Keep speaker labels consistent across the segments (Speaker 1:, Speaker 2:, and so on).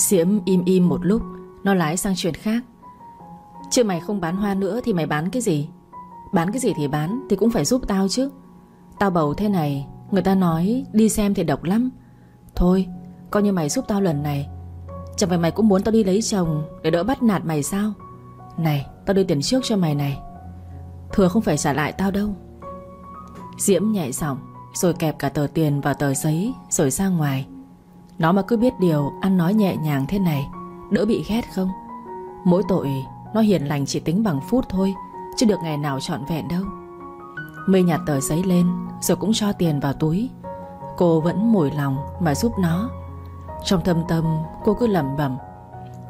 Speaker 1: Diễm im im một lúc, Nó lái sang chuyện khác. Chứ mày không bán hoa nữa thì mày bán cái gì? Bán cái gì thì bán Thì cũng phải giúp tao chứ. Tao bầu thế này, Người ta nói đi xem thì độc lắm. Thôi, coi như mày giúp tao lần này. Chẳng phải mày cũng muốn tao đi lấy chồng Để đỡ bắt nạt mày sao? Này, tao đưa tiền trước cho mày này. Thừa không phải trả lại tao đâu. Diễm nhẹ giọng, Rồi kẹp cả tờ tiền vào tờ giấy, Rồi ra ngoài. Nó mà cứ biết điều ăn nói nhẹ nhàng thế này, Đỡ bị ghét không? Mỗi tội, nó hiền lành chỉ tính bằng phút thôi, Chứ được ngày nào trọn vẹn đâu. Mây nhặt tờ giấy lên, Rồi cũng cho tiền vào túi. Cô vẫn mùi lòng mà giúp nó. Trong thâm tâm, cô cứ lẩm bẩm,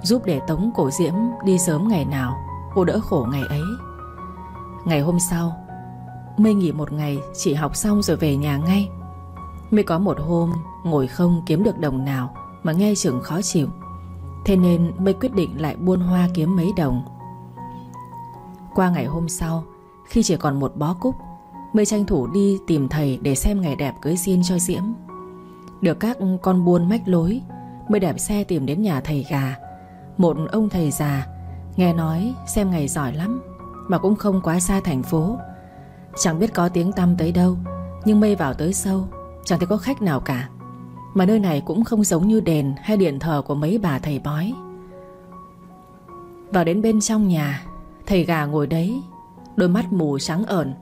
Speaker 1: Giúp để tống cổ diễm đi sớm ngày nào, Cô đỡ khổ ngày ấy. Ngày hôm sau Mây nghỉ một ngày Chỉ học xong rồi về nhà ngay. Mới có một hôm, Ngồi không kiếm được đồng nào Mà nghe chừng khó chịu. Thế nên Mây quyết định lại buôn hoa kiếm mấy đồng. Qua ngày hôm sau, Khi chỉ còn một bó cúc Mây tranh thủ đi tìm thầy Để xem ngày đẹp cưới xin cho Diễm. Được các con buôn mách lối Mây đẹp xe tìm đến nhà thầy gà. Một ông thầy già, Nghe nói xem ngày giỏi lắm, Mà cũng không quá xa thành phố. Chẳng biết có tiếng tăm tới đâu, Nhưng mây vào tới sâu Chẳng thấy có khách nào cả. Mà nơi này cũng không giống như đền Hay điện thờ của mấy bà thầy bói. Vào đến bên trong nhà, Thầy gà ngồi đấy, Đôi mắt mù sáng ẩn,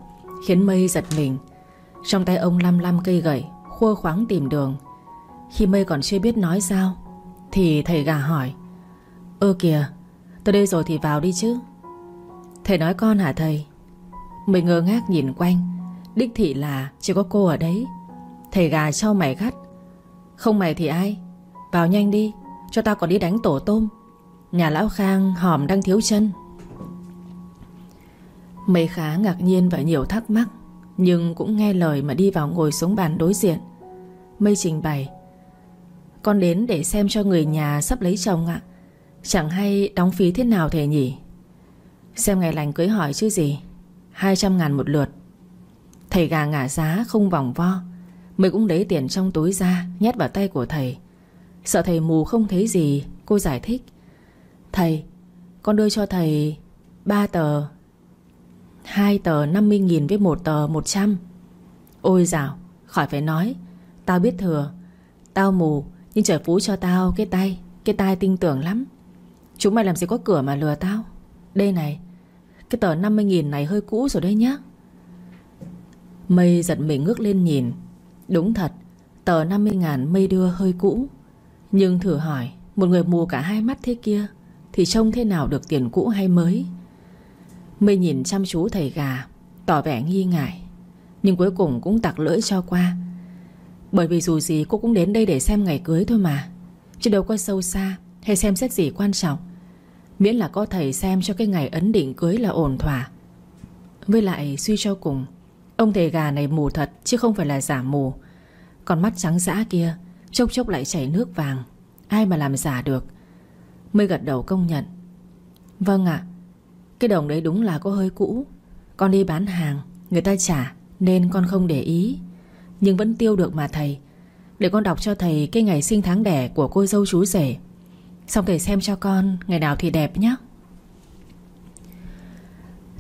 Speaker 1: Khiến mây giật mình. Trong tay ông lăm lăm cây gậy, Khua khoáng tìm đường. Khi mây còn chưa biết nói sao, Thì thầy gà hỏi, Ơ kìa Tới đây rồi thì vào đi chứ? Thầy nói, con hả thầy? Mình ngơ ngác nhìn quanh, Đích thị là chỉ có cô ở đấy. Thầy gà cho mày gắt. Không mày thì ai? Vào nhanh đi, Cho tao còn đi đánh tổ tôm. Nhà lão Khang hòm đang thiếu chân. Mấy khá ngạc nhiên và nhiều thắc mắc, Nhưng cũng nghe lời mà đi vào ngồi xuống bàn đối diện. Mây trình bày, Con đến để xem cho người nhà sắp lấy chồng ạ. Chẳng hay đóng phí thế nào thầy nhỉ? Xem ngày lành cưới hỏi chứ gì. 200 ngàn một lượt. Thầy gà ngả giá, không vòng vo. Mình cũng lấy tiền trong túi ra, Nhét vào tay của thầy. Sợ thầy mù không thấy gì, Cô giải thích. Thầy, Con đưa cho thầy ba tờ, hai tờ 50.000 với một tờ 100 Ôi dào, Khỏi phải nói. Tao biết thừa. Tao mù, Nhưng trời phú cho tao cái tay Cái tay tin tưởng lắm. Chúng mày làm gì có cửa mà lừa tao? Đây này, Cái tờ 50.000 này hơi cũ rồi đấy nhá. Mây giật mình ngước lên nhìn. Đúng thật, Tờ 50 ngàn mây đưa hơi cũ. Nhưng thử hỏi, Một người mù cả hai mắt thế kia, Thì trông thế nào được tiền cũ hay mới? Mây nhìn chăm chú thầy gà, Tỏ vẻ nghi ngại, Nhưng cuối cùng cũng tặc lưỡi cho qua. Bởi vì dù gì cô cũng đến đây để xem ngày cưới thôi mà, Chứ đâu có sâu xa Hay xem xét gì quan trọng. Miễn là có thầy xem cho cái ngày ấn định cưới là ổn thỏa. Với lại suy cho cùng Ông thầy gà này mù thật, Chứ không phải là giả mù. Còn mắt trắng dã kia, Chốc chốc lại chảy nước vàng. Ai mà làm giả được? Mới gật đầu công nhận. Vâng ạ. Cái đồng đấy đúng là có hơi cũ. Con đi bán hàng, Người ta trả, Nên con không để ý. Nhưng vẫn tiêu được mà thầy. Để con đọc cho thầy cái ngày sinh tháng đẻ Của cô dâu chú rể. Xong thầy xem cho con, Ngày nào thì đẹp nhé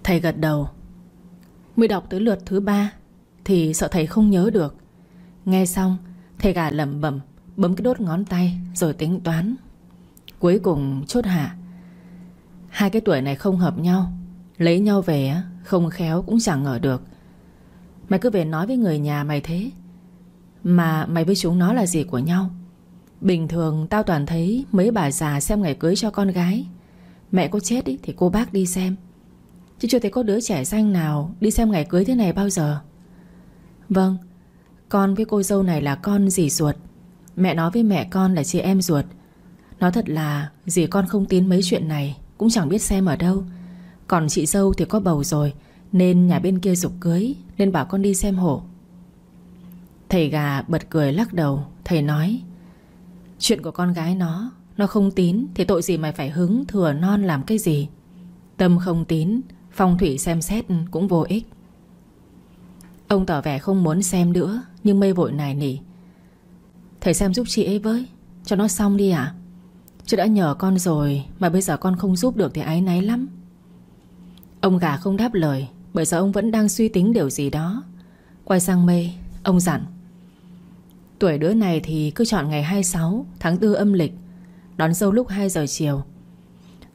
Speaker 1: Thầy gật đầu. Mới đọc tới lượt thứ ba Thì sợ thầy không nhớ được. Nghe xong Thầy gà lẩm bẩm Bấm cái đốt ngón tay Rồi tính toán. Cuối cùng chốt hạ Hai cái tuổi này không hợp nhau Lấy nhau về Không khéo cũng chẳng ngờ được. Mày cứ về nói với người nhà mày thế. Mà mày với chúng nó là gì của nhau? Bình thường tao toàn thấy Mấy bà già xem ngày cưới cho con gái. Mẹ có chết ý, thì cô bác đi xem. Chứ chưa thấy có đứa trẻ xanh nào Đi xem ngày cưới thế này bao giờ. Vâng Con với cô dâu này là con dì ruột. Mẹ nói với mẹ con là chị em ruột. Nói thật là Dì con không tin mấy chuyện này, Cũng chẳng biết xem ở đâu. Còn chị dâu thì có bầu rồi, Nên nhà bên kia dục cưới, Nên bảo con đi xem hộ. Thầy gà bật cười lắc đầu, Thầy nói, Chuyện của con gái nó Nó không tín Thì tội gì mày phải hứng thừa non làm cái gì? Tâm không tín Phong thủy xem xét cũng vô ích. Ông tỏ vẻ không muốn xem nữa, Nhưng mây vội nài nỉ. Thầy xem giúp chị ấy với, Cho nó xong đi ạ. Chứ đã nhờ con rồi Mà bây giờ con không giúp được thì ái náy lắm. Ông gà không đáp lời, Bởi giờ ông vẫn đang suy tính điều gì đó. Quay sang mây Ông dặn. Tuổi đứa này thì cứ chọn ngày 26 Tháng 4 âm lịch, Đón dâu lúc 2 giờ chiều.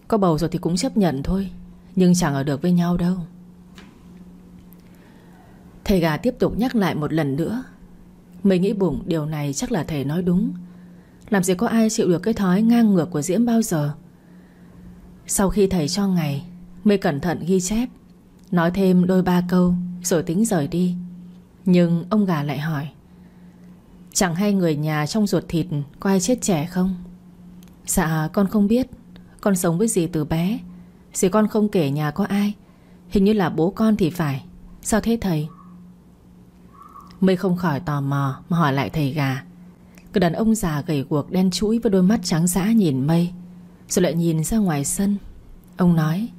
Speaker 1: Có bầu rồi thì cũng chấp nhận thôi. Nhưng chẳng ở được với nhau đâu. Thầy gà tiếp tục nhắc lại một lần nữa. Mình nghĩ bụng, điều này chắc là thầy nói đúng. Làm gì có ai chịu được cái thói ngang ngược của Diễm bao giờ. Sau khi thầy cho ngày Mây cẩn thận ghi chép, Nói thêm đôi ba câu, Rồi tính rời đi. Nhưng ông gà lại hỏi, Chẳng hay người nhà trong ruột thịt Có ai chết trẻ không? Dạ con không biết. Con sống với dì từ bé. Dì con không kể nhà có ai. Hình như là bố con thì phải. Sao thế thầy? Mây không khỏi tò mò Mà hỏi lại thầy gà. Cái đàn ông già gầy guộc đen chuỗi Với đôi mắt trắng dã nhìn mây, Rồi lại nhìn ra ngoài sân. Ông nói,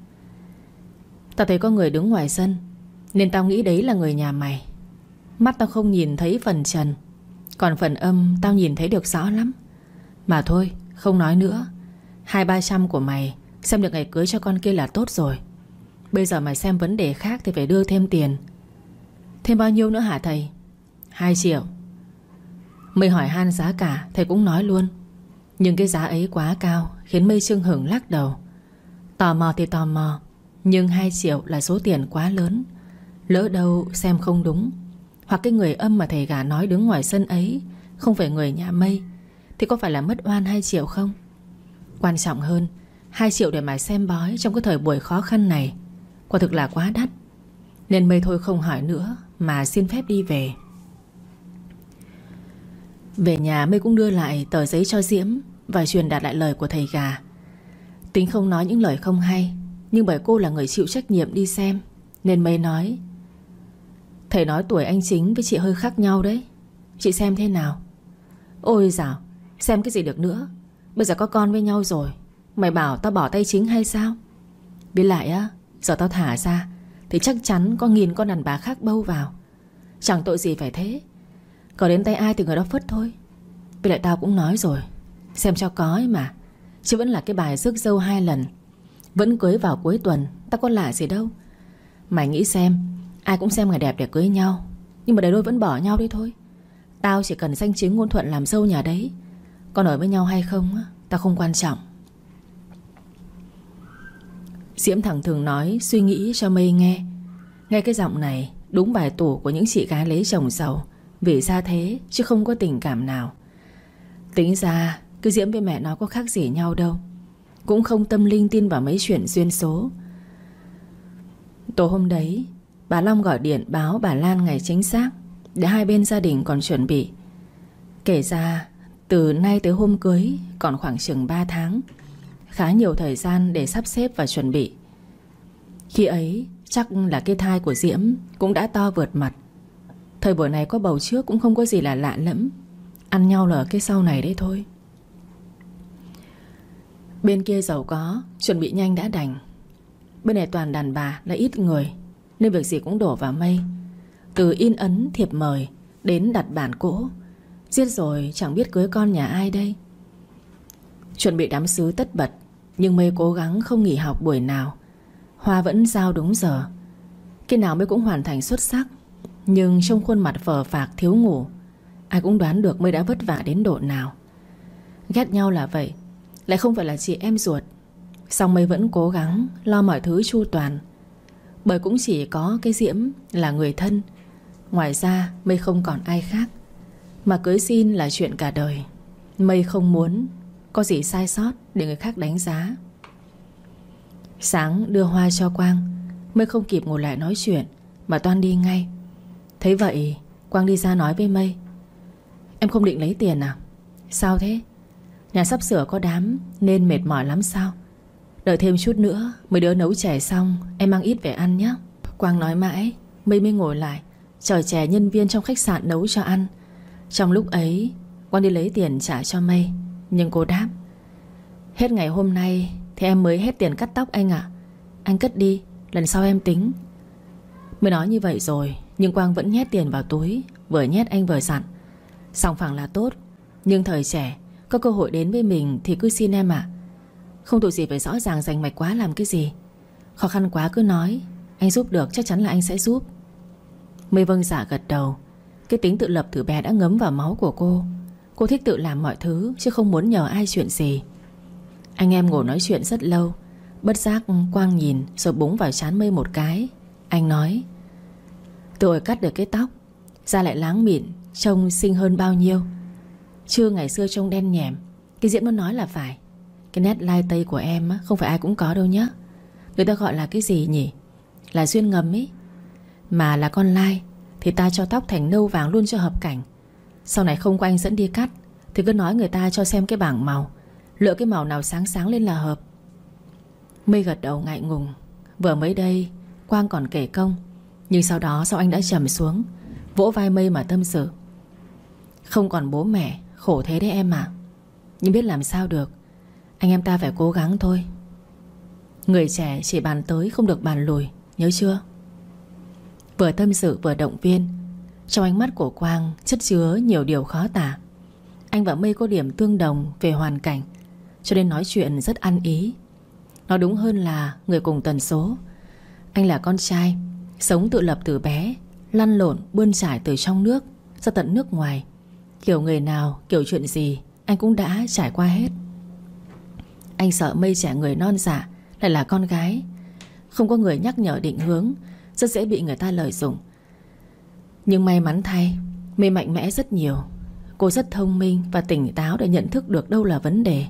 Speaker 1: Tao thấy có người đứng ngoài sân, Nên tao nghĩ đấy là người nhà mày. Mắt tao không nhìn thấy phần trần, Còn phần âm tao nhìn thấy được rõ lắm. Mà thôi, không nói nữa. Hai ba trăm của mày Xem được ngày cưới cho con kia là tốt rồi. Bây giờ mày xem vấn đề khác Thì phải đưa thêm tiền. Thêm bao nhiêu nữa hả thầy? 2 triệu. Mây hỏi han giá cả, Thầy cũng nói luôn. Nhưng cái giá ấy quá cao, Khiến Mây Trương Hưởng lắc đầu. Tò mò thì tò mò, Nhưng 2 triệu là số tiền quá lớn. Lỡ đâu xem không đúng. Hoặc cái người âm mà thầy gà nói đứng ngoài sân ấy, Không phải người nhà Mây Thì có phải là mất oan 2 triệu không? Quan trọng hơn 2 triệu để mà xem bói Trong cái thời buổi khó khăn này. Quả thực là quá đắt. Nên Mây thôi không hỏi nữa, Mà xin phép đi về. Về nhà Mây cũng đưa lại tờ giấy cho Diễm Và truyền đạt lại lời của thầy gà. Tính không nói những lời không hay, Nhưng bởi cô là người chịu trách nhiệm đi xem, Nên Mây nói, Thầy nói tuổi anh chính với chị hơi khác nhau đấy. Chị xem thế nào? Ôi dào Xem cái gì được nữa. Bây giờ có con với nhau rồi. Mày bảo tao bỏ tay chính hay sao? Biết lại á, Giờ tao thả ra, Thì chắc chắn có nghìn con đàn bà khác bâu vào. Chẳng tội gì phải thế. Có đến tay ai thì người đó phất thôi. Biết lại tao cũng nói rồi, Xem cho có ấy mà. Chứ vẫn là cái bài rước dâu hai lần. Vẫn cưới vào cuối tuần, Tao có lạ gì đâu. Mày nghĩ xem, Ai cũng xem ngày đẹp để cưới nhau, Nhưng mà đời đôi vẫn bỏ nhau đi thôi. Tao chỉ cần danh chính ngôn thuận làm dâu nhà đấy. Còn ở với nhau hay không Tao không quan trọng. Diễm thẳng thường nói, Suy nghĩ cho mây nghe. Nghe cái giọng này, Đúng bài tủ của những chị gái lấy chồng giàu, vì ra thế chứ không có tình cảm nào. Tính ra, Cứ Diễm với mẹ nó có khác gì nhau đâu, Cũng không tâm linh tin vào mấy chuyện duyên số. Tối hôm đấy, Bà Long gọi điện báo bà Lan ngày chính xác, Để hai bên gia đình còn chuẩn bị. Kể ra, Từ nay tới hôm cưới Còn khoảng chừng 3 tháng Khá nhiều thời gian để sắp xếp và chuẩn bị. Khi ấy, Chắc là cái thai của Diễm Cũng đã to vượt mặt. Thời buổi này có bầu trước cũng không có gì là lạ lẫm. Ăn nhau là cái sau này đấy thôi. Bên kia giàu có, Chuẩn bị nhanh đã đành. Bên này toàn đàn bà là ít người, Nên việc gì cũng đổ vào mây. Từ in ấn thiệp mời Đến đặt bản cỗ, Giết rồi chẳng biết cưới con nhà ai đây. Chuẩn bị đám sứ tất bật nhưng mây cố gắng không nghỉ học buổi nào, Hoa vẫn giao đúng giờ. Khi nào mây cũng hoàn thành xuất sắc, nhưng trong khuôn mặt phờ phạc thiếu ngủ, Ai cũng đoán được mây đã vất vả đến độ nào. Ghét nhau là vậy, Lại không phải là chị em ruột. Xong mây vẫn cố gắng Lo mọi thứ chu toàn, Bởi cũng chỉ có cái Diễm là người thân. Ngoài ra, mây không còn ai khác. Mà cưới xin là chuyện cả đời. Mây không muốn có gì sai sót để người khác đánh giá? Sáng đưa hoa cho Quang Mây không kịp ngồi lại nói chuyện, Mà toan đi ngay. Thấy vậy, Quang đi ra nói với Mây. Em không định lấy tiền à? Sao thế? Nhà sắp sửa có đám Nên mệt mỏi lắm sao? Đợi thêm chút nữa, Mấy đứa nấu chè xong, Em mang ít về ăn nhé. Quang nói mãi, Mây mới ngồi lại Chờ chè nhân viên trong khách sạn nấu cho ăn. Trong lúc ấy, Quang đi lấy tiền trả cho Mây. Nhưng cô đáp, Hết ngày hôm nay Thì em mới hết tiền cắt tóc anh ạ. Anh cất đi, Lần sau em tính. Mới nói như vậy rồi, nhưng Quang vẫn nhét tiền vào túi, Vừa nhét anh vừa dặn Sòng phẳng là tốt, Nhưng thời trẻ, Có cơ hội đến với mình thì cứ xin em ạ. Không tội gì phải rõ ràng rành mạch quá làm cái gì. Khó khăn quá cứ nói, Anh giúp được chắc chắn là anh sẽ giúp. Mây vâng giả gật đầu, Cái tính tự lập từ bé đã ngấm vào máu của cô. Cô thích tự làm mọi thứ, Chứ không muốn nhờ ai chuyện gì. Anh em ngồi nói chuyện rất lâu. Bất giác Quang nhìn, rồi búng vào chán mây một cái. Anh nói, Tôi cắt được cái tóc, Da lại láng mịn, Trông xinh hơn bao nhiêu. Chưa ngày xưa trông đen nhèm, Cái diễn nó nói là phải. Cái nét lai tây của em không phải ai cũng có đâu nhá. Người ta gọi là cái gì nhỉ? Là duyên ngầm ý. Mà là con lai, Thì ta cho tóc thành nâu vàng luôn cho hợp cảnh. Sau này không có anh dẫn đi cắt, Thì cứ nói người ta cho xem cái bảng màu. Lựa cái màu nào sáng sáng lên là hợp. Mây gật đầu ngại ngùng. Vừa mới đây, Quang còn kể công, Nhưng sau đó sao anh đã trầm xuống, Vỗ vai mây mà tâm sự. Không còn bố mẹ, Khổ thế đấy em à Nhưng biết làm sao được, Anh em ta phải cố gắng thôi. Người trẻ chỉ bàn tới không được bàn lùi, Nhớ chưa? Vừa tâm sự vừa động viên trong ánh mắt của Quang chất chứa nhiều điều khó tả. Anh và Mây có điểm tương đồng Về hoàn cảnh Cho nên nói chuyện rất ăn ý. Nói đúng hơn là người cùng tần số. Anh là con trai Sống tự lập từ bé Lăn lộn bươn trải từ trong nước Ra tận nước ngoài. Kiểu người nào, kiểu chuyện gì Anh cũng đã trải qua hết. Anh sợ mây trẻ người non dạ Lại là con gái. Không có người nhắc nhở định hướng Rất dễ bị người ta lợi dụng. Nhưng may mắn thay Mây mạnh mẽ rất nhiều. Cô rất thông minh và tỉnh táo để nhận thức được đâu là vấn đề,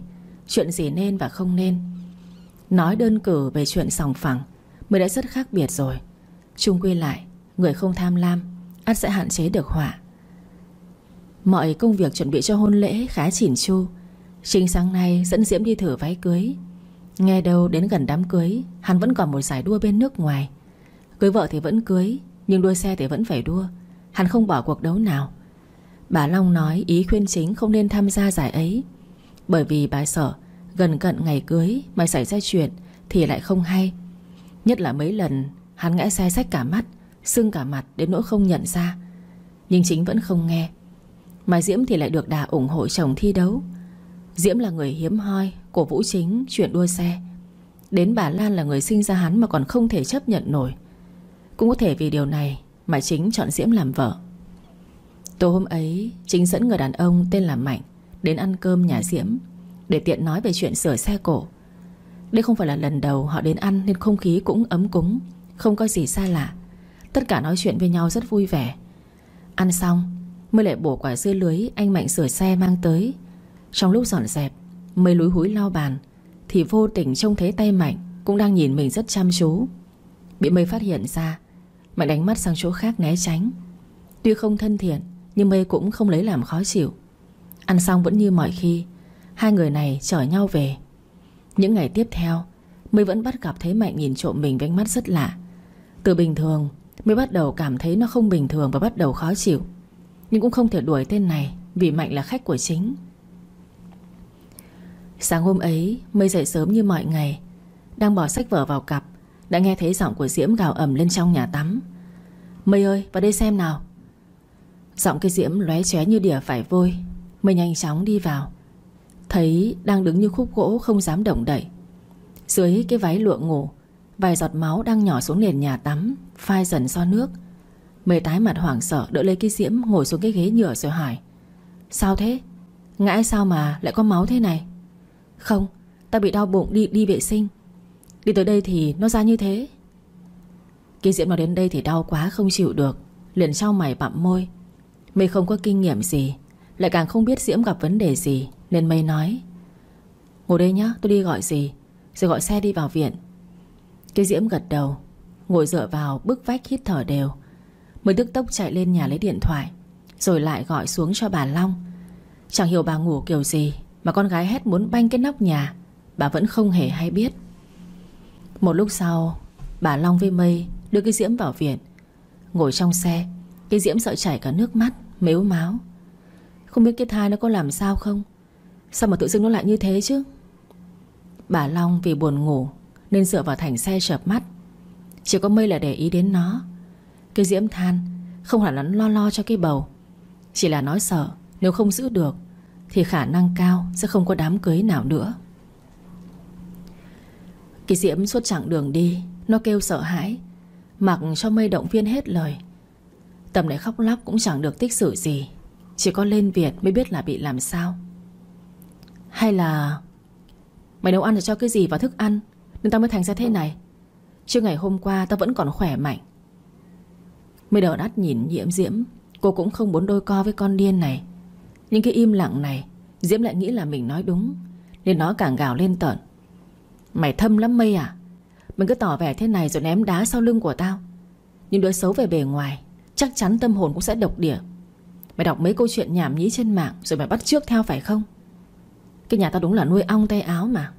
Speaker 1: Chuyện gì nên và không nên. Nói đơn cử về chuyện sòng phẳng, Mới đã rất khác biệt rồi. Chung quy lại, Người không tham lam, ắt sẽ hạn chế được họa. Mọi công việc chuẩn bị cho hôn lễ khá chỉn chu. Trinh sáng nay dẫn Diễm đi thử váy cưới. Nghe đâu đến gần đám cưới, Hắn vẫn còn một giải đua bên nước ngoài. Cưới vợ thì vẫn cưới, Nhưng đua xe thì vẫn phải đua. Hắn không bỏ cuộc đấu nào. Bà Long nói ý khuyên chính không nên tham gia giải ấy. Bởi vì bà sợ Gần cận ngày cưới Mà xảy ra chuyện Thì lại không hay. Nhất là mấy lần Hắn ngã xe sách cả mắt, Sưng cả mặt đến nỗi không nhận ra. Nhưng chính vẫn không nghe. Mà Diễm thì lại được đà ủng hộ chồng thi đấu. Diễm là người hiếm hoi, Cổ vũ chính, chuyện đua xe. Đến bà Lan là người sinh ra hắn Mà còn không thể chấp nhận nổi. Cũng có thể vì điều này mà chính chọn Diễm làm vợ. Tối hôm ấy Chính dẫn người đàn ông tên là Mạnh Đến ăn cơm nhà Diễm Để tiện nói về chuyện sửa xe cổ Đây không phải là lần đầu họ đến ăn Nên không khí cũng ấm cúng, Không có gì xa lạ. Tất cả nói chuyện với nhau rất vui vẻ. Ăn xong, Mới lại bổ quả dưa lưới Anh Mạnh sửa xe mang tới. Trong lúc dọn dẹp Mới lúi húi lau bàn, Thì vô tình trông thấy tay Mạnh Cũng đang nhìn mình rất chăm chú. Bị mây phát hiện ra Mạnh đánh mắt sang chỗ khác né tránh. Tuy không thân thiện, Nhưng mây cũng không lấy làm khó chịu. Ăn xong vẫn như mọi khi, Hai người này chở nhau về. Những ngày tiếp theo Mây vẫn bắt gặp thấy Mạnh nhìn trộm mình với ánh mắt rất lạ. Từ bình thường Mới bắt đầu cảm thấy nó không bình thường Và bắt đầu khó chịu. Nhưng cũng không thể đuổi tên này Vì Mạnh là khách của chính. Sáng hôm ấy Mây dậy sớm như mọi ngày, Đang bỏ sách vở vào cặp. Đã nghe thấy giọng của Diễm gào ẩm lên trong nhà tắm. Mây ơi, vào đây xem nào. Giọng cái Diễm lóe chóe như đỉa phải vôi. Mây nhanh chóng đi vào. Thấy đang đứng như khúc gỗ không dám động đậy. Dưới cái váy lụa ngủ, Vài giọt máu đang nhỏ xuống nền nhà tắm, Phai dần do nước. Mây tái mặt hoảng sợ đỡ lấy cái diễm Ngồi xuống cái ghế nhựa rồi hỏi. Sao thế? Ngã sao mà lại có máu thế này? Không, ta bị đau bụng đi đi vệ sinh. Đi tới đây thì nó ra như thế. Khi diễm vào đến đây thì đau quá, không chịu được. Liền trao mày bặm môi. Mây không có kinh nghiệm gì, Lại càng không biết Diễm gặp vấn đề gì, Nên Mây nói, Ngồi đây nhá, tôi đi gọi gì Rồi gọi xe đi vào viện. Cái Diễm gật đầu, Ngồi dựa vào bức vách hít thở đều. Mới tức tốc chạy lên nhà lấy điện thoại, Rồi lại gọi xuống cho bà Long. Chẳng hiểu bà ngủ kiểu gì, Mà con gái hét muốn banh cái nóc nhà, Bà vẫn không hề hay biết. Một lúc sau, Bà Long với Mây đưa cái Diễm vào viện. Ngồi trong xe, Cái Diễm sợ chảy cả nước mắt, Mếu máu. Không biết cái thai nó có làm sao không? Sao mà tự dưng nó lại như thế chứ? Bà Long vì buồn ngủ nên dựa vào thành xe chợp mắt. Chỉ có mây là để ý đến nó. Cái diễm than Không hẳn là nó lo lo cho cái bầu. Chỉ là nói sợ nếu không giữ được Thì khả năng cao sẽ không có đám cưới nào nữa. Kỳ diễm suốt chặng đường đi, Nó kêu sợ hãi. Mặc cho mây động viên hết lời. Tầm này khóc lóc cũng chẳng được tích sự gì. Chỉ có lên Việt mới biết là bị làm sao. Hay là, Mày nấu ăn là cho cái gì vào thức ăn? Nên tao mới thành ra thế này. Chứ ngày hôm qua tao vẫn còn khỏe mạnh. Mây đỡ đắt nhìn nhiễm diễm, Cô cũng không muốn đôi co với con điên này. Nhưng cái im lặng này, Diễm lại nghĩ là mình nói đúng, Nên nó càng gào lên tợn Mày thâm lắm mây à? Mình cứ tỏ vẻ thế này rồi ném đá sau lưng của tao. Nhưng đứa xấu về bề ngoài, Chắc chắn tâm hồn cũng sẽ độc địa. Mày đọc mấy câu chuyện nhảm nhí trên mạng Rồi mày bắt trước theo phải không? Cái nhà tao đúng là nuôi ong tay áo mà.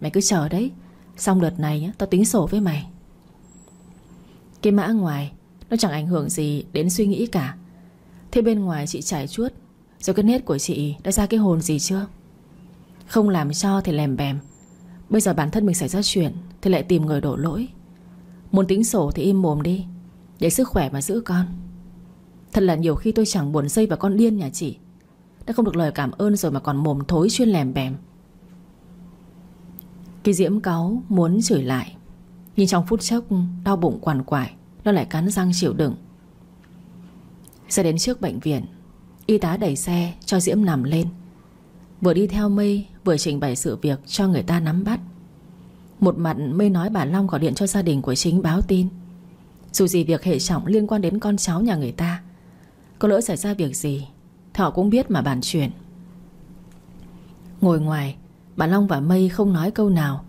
Speaker 1: Mày cứ chờ đấy. Xong đợt này tao tính sổ với mày. Cái mã ngoài, Nó chẳng ảnh hưởng gì đến suy nghĩ cả. Thế bên ngoài chị trải chuốt. Rồi cái nét của chị, đã ra cái hồn gì chưa? Không làm cho thì lèm bèm. Bây giờ bản thân mình xảy ra chuyện Thì lại tìm người đổ lỗi. Muốn tính sổ thì im mồm đi, Để sức khỏe mà giữ con. Thật là nhiều khi tôi chẳng buồn dây vào con điên nhà chị. Đã không được lời cảm ơn rồi mà còn mồm thối chuyên lèm bèm. Cái diễm cáu muốn chửi lại, Nhưng trong phút chốc Đau bụng quằn quại, Nó lại cắn răng chịu đựng. Xe đến trước bệnh viện, Y tá đẩy xe cho Diễm nằm lên. Vừa đi theo Mây, Vừa trình bày sự việc cho người ta nắm bắt. Một mặt, Mây nói bà Long gọi điện cho gia đình của chính báo tin. Dù gì việc hệ trọng liên quan đến con cháu nhà người ta, Có lỡ xảy ra việc gì Thì họ cũng biết mà bàn chuyện. Ngồi ngoài, Bà Long và Mây không nói câu nào,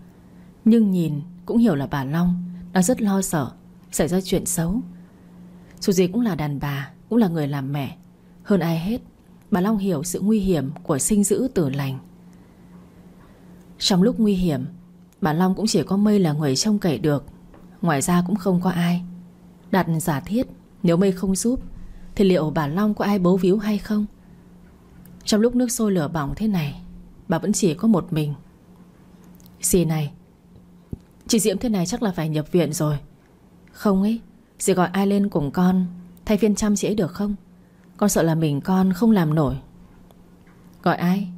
Speaker 1: Nhưng nhìn cũng hiểu là bà Long Đang rất lo sợ Xảy ra chuyện xấu. Dù gì cũng là đàn bà, Cũng là người làm mẹ, Hơn ai hết Bà Long hiểu sự nguy hiểm của sinh dữ tử lành. Trong lúc nguy hiểm, Bà Long cũng chỉ có Mây là người trông cậy được, Ngoài ra cũng không có ai. Đặt giả thiết, Nếu Mây không giúp, Thì liệu bà Long có ai bấu víu hay không? Trong lúc nước sôi lửa bỏng thế này, Bà vẫn chỉ có một mình. Dì này? Chị Diễm thế này chắc là phải nhập viện rồi. Không ấy, Dì gọi ai lên cùng con, Thay phiên chăm chị ấy được không? Con sợ là mình con không làm nổi. Gọi ai?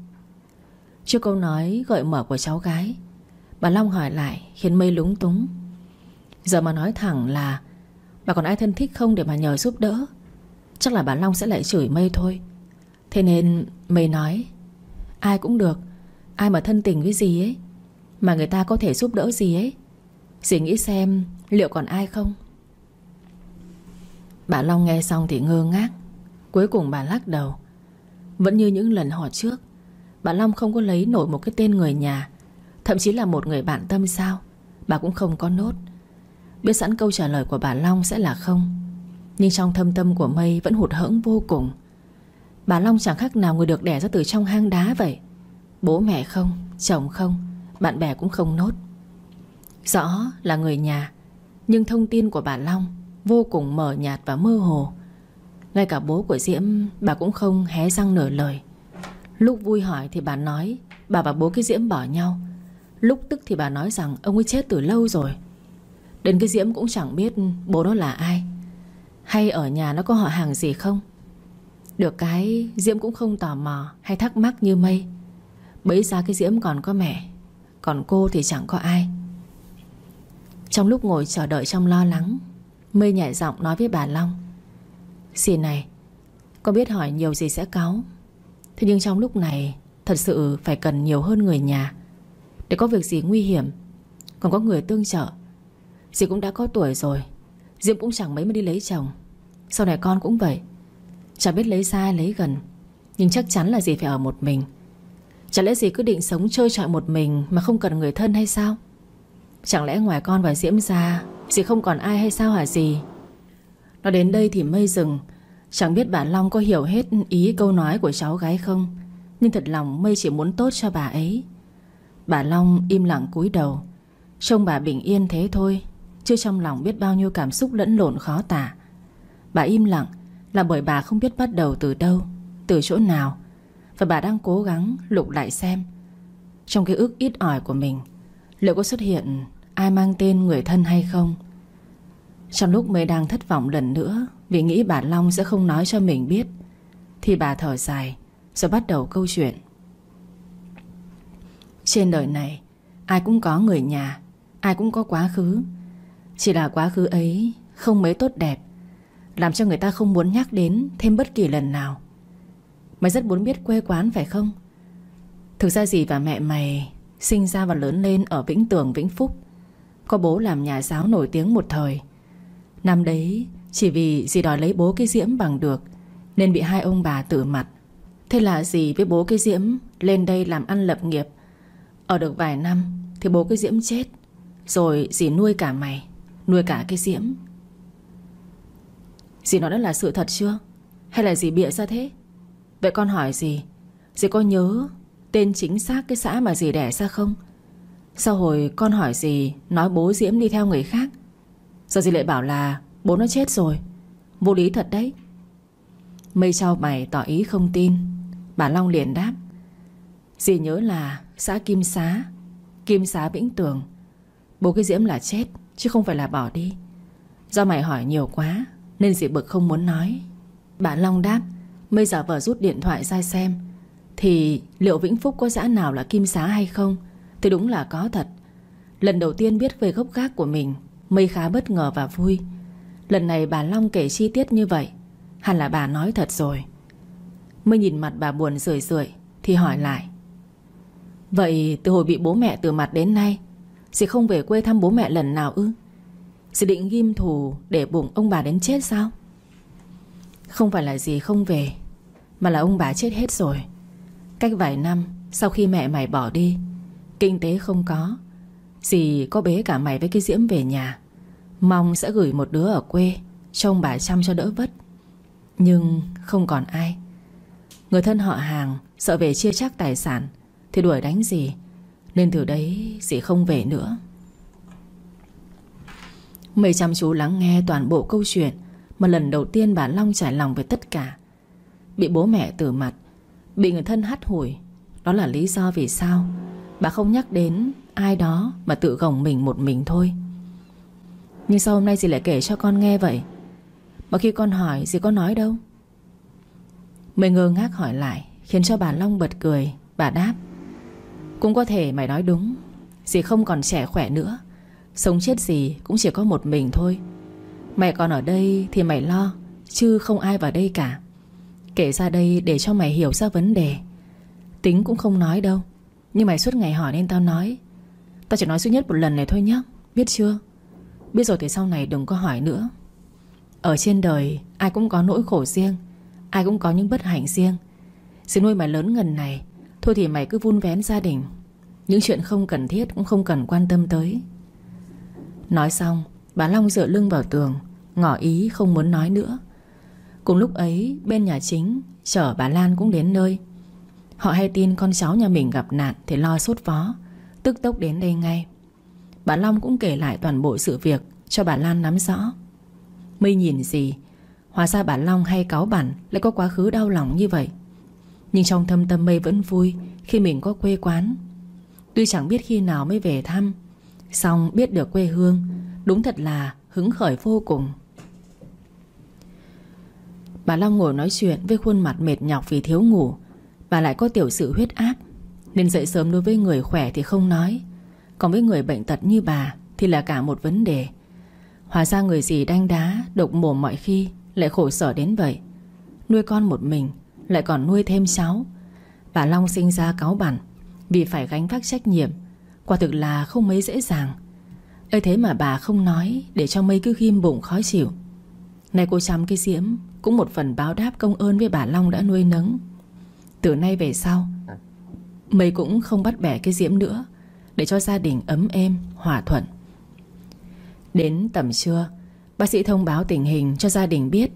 Speaker 1: Trước câu nói gợi mở của cháu gái, Bà Long hỏi lại, Khiến mây lúng túng. Giờ mà nói thẳng là, Bà còn ai thân thích không để mà nhờ giúp đỡ? Chắc là bà Long sẽ lại chửi mây thôi. Thế nên mây nói, Ai cũng được, Ai mà thân tình với gì ấy, Mà người ta có thể giúp đỡ gì ấy. Dì nghĩ xem liệu còn ai không? Bà Long nghe xong thì ngơ ngác. Cuối cùng bà lắc đầu. Vẫn như những lần họ trước, Bà Long không có lấy nổi một cái tên người nhà. Thậm chí là một người bạn tâm sao, Bà cũng không có nốt. Biết sẵn câu trả lời của bà Long sẽ là không, Nhưng trong thâm tâm của Mây Vẫn hụt hẫng vô cùng. Bà Long chẳng khác nào người được đẻ ra từ trong hang đá vậy. Bố mẹ không, Chồng không, Bạn bè cũng không nốt. Rõ là người nhà, Nhưng thông tin của bà Long Vô cùng mờ nhạt và mơ hồ ngay cả bố của Diễm, Bà cũng không hé răng nửa lời. Lúc vui hỏi thì bà nói, Bà và bố cái Diễm bỏ nhau. Lúc tức thì bà nói rằng ông ấy chết từ lâu rồi. Đến cái Diễm cũng chẳng biết Bố nó là ai. Hay ở nhà nó có họ hàng gì không? Được cái, Diễm cũng không tò mò Hay thắc mắc như mây. Bấy ra cái Diễm còn có mẹ, Còn cô thì chẳng có ai. Trong lúc ngồi chờ đợi trong lo lắng, Mây nhảy giọng nói với bà Long. Xin này Con biết hỏi nhiều gì sẽ cáu? Thế nhưng trong lúc này, Thật sự phải cần nhiều hơn người nhà. Để có việc gì nguy hiểm, Còn có người tương trợ. Dì cũng đã có tuổi rồi, Diệm cũng chẳng mấy mà đi lấy chồng. Sau này con cũng vậy Chẳng biết lấy xa lấy gần, Nhưng chắc chắn là dì phải ở một mình. Chẳng lẽ dì cứ định sống chơi trọi một mình Mà không cần người thân hay sao? Chẳng lẽ ngoài con và Diễm ra, Dì không còn ai hay sao hả dì? Nói đến đây thì mây rừng Chẳng biết bà Long có hiểu hết ý câu nói của cháu gái không? Nhưng thật lòng mây chỉ muốn tốt cho bà ấy. Bà Long im lặng cúi đầu. Trông bà bình yên thế thôi, Chứ trong lòng biết bao nhiêu cảm xúc lẫn lộn khó tả. Bà im lặng Là bởi bà không biết bắt đầu từ đâu, Từ chỗ nào. Và bà đang cố gắng lục lại xem. Trong cái ước ít ỏi của mình, Liệu có xuất hiện ai mang tên người thân hay không? Trong lúc mới đang thất vọng lần nữa vì nghĩ bà Long sẽ không nói cho mình biết. Thì bà thở dài, Rồi bắt đầu câu chuyện. Trên đời này, Ai cũng có người nhà, Ai cũng có quá khứ. Chỉ là quá khứ ấy Không mấy tốt đẹp, Làm cho người ta không muốn nhắc đến Thêm bất kỳ lần nào. Mày rất muốn biết quê quán phải không? Thực ra dì và mẹ mày Sinh ra và lớn lên ở Vĩnh Tường, Vĩnh Phúc. Có bố làm nhà giáo nổi tiếng một thời. Năm đấy chỉ vì dì đòi lấy bố cái diễm bằng được, Nên bị hai ông bà tử mặt. Thế là dì với bố cái diễm Lên đây làm ăn lập nghiệp. Ở được vài năm Thì bố cái diễm chết, Rồi dì nuôi cả mày, Nuôi cả cái diễm. Dì nói đó là sự thật chưa? Hay là dì bịa ra thế? Vậy con hỏi gì Dì có nhớ Tên chính xác cái xã mà dì đẻ ra không? Sau hồi con hỏi dì, Nói bố Diễm đi theo người khác, Giờ dì lại bảo là Bố nó chết rồi. Vô lý thật đấy. Mây trao mày tỏ ý không tin. Bà Long liền đáp. Dì nhớ là xã Kim Xá Kim Xá Vĩnh Tường. Bố cái Diễm là chết, Chứ không phải là bỏ đi. Do mày hỏi nhiều quá, Nên dì bực không muốn nói. Bà Long đáp Mây giả vờ rút điện thoại ra xem. Thì liệu Vĩnh Phúc có xã nào là Kim Xá hay không? Thì đúng là có thật. Lần đầu tiên biết về gốc gác của mình, Mây khá bất ngờ và vui. Lần này bà Long kể chi tiết như vậy. Hẳn là bà nói thật rồi. Mới nhìn mặt bà buồn rười rượi, Thì hỏi lại. Vậy từ hồi bị bố mẹ từ mặt đến nay, Dì không về quê thăm bố mẹ lần nào ư? Dì định ghim thù Để bụng ông bà đến chết sao? Không phải là gì không về, Mà là ông bà chết hết rồi. Cách vài năm, Sau khi mẹ mày bỏ đi, Kinh tế không có, Dì có bế cả mày với cái diễm về nhà. Mong sẽ gửi một đứa ở quê, Trông bà chăm cho đỡ vất. Nhưng không còn ai. Người thân họ hàng Sợ về chia chắc tài sản, Thì đuổi đánh gì? Nên từ đấy dì không về nữa. Mấy chăm chú lắng nghe toàn bộ câu chuyện Mà lần đầu tiên bà Long trải lòng về tất cả. Bị bố mẹ tử mặt, Bị người thân hắt hủi, Đó là lý do vì sao Bà không nhắc đến ai đó Mà tự gồng mình một mình thôi. Nhưng sao hôm nay dì lại kể cho con nghe vậy? Mà khi con hỏi, dì có nói đâu? Mày ngơ ngác hỏi lại, Khiến cho bà Long bật cười, Bà đáp. Cũng có thể mày nói đúng, Dì không còn trẻ khỏe nữa. Sống chết gì cũng chỉ có một mình thôi. Mày còn ở đây thì mày lo, Chứ không ai vào đây cả. Kể ra đây để cho mày hiểu ra vấn đề. Tính cũng không nói đâu, Nhưng mày suốt ngày hỏi nên tao nói. Tao chỉ nói duy nhất một lần này thôi nhé Biết chưa? Biết rồi thì sau này đừng có hỏi nữa. Ở trên đời, ai cũng có nỗi khổ riêng, Ai cũng có những bất hạnh riêng. Xin nuôi mày lớn ngần này, Thôi thì mày cứ vun vén gia đình. Những chuyện không cần thiết cũng không cần quan tâm tới. Nói xong, Bà Long dựa lưng vào tường, Ngỏ ý không muốn nói nữa. Cùng lúc ấy, bên nhà chính, Chở bà Lan cũng đến nơi. Họ hay tin con cháu nhà mình gặp nạn Thì lo sốt vó, Tức tốc đến đây ngay. Bà Long cũng kể lại toàn bộ sự việc Cho bà Lan nắm rõ. Mây nhìn gì, Hóa ra bà Long hay cáo bản Lại có quá khứ đau lòng như vậy. Nhưng trong thâm tâm mây vẫn vui Khi mình có quê quán. Tuy chẳng biết khi nào mới về thăm Xong biết được quê hương Đúng thật là hứng khởi vô cùng. Bà Long ngồi nói chuyện với khuôn mặt mệt nhọc vì thiếu ngủ, Bà lại có tiểu sự huyết áp, Nên dậy sớm đối với người khỏe thì không nói. Còn với người bệnh tật như bà Thì là cả một vấn đề. Hóa ra người gì đanh đá Độc mồm mọi khi Lại khổ sở đến vậy. Nuôi con một mình, Lại còn nuôi thêm cháu. Bà Long sinh ra cáu bẳn Vì phải gánh vác trách nhiệm. Quả thực là không mấy dễ dàng. Ấy thế mà bà không nói Để cho mây cứ ghim bụng khó chịu. Này cô chăm cái diễm Cũng một phần báo đáp công ơn với bà Long đã nuôi nấng. Từ nay về sau, Mây cũng không bắt bẻ cái diễm nữa. Để cho gia đình ấm êm, Hòa thuận. Đến tầm trưa, Bác sĩ thông báo tình hình cho gia đình biết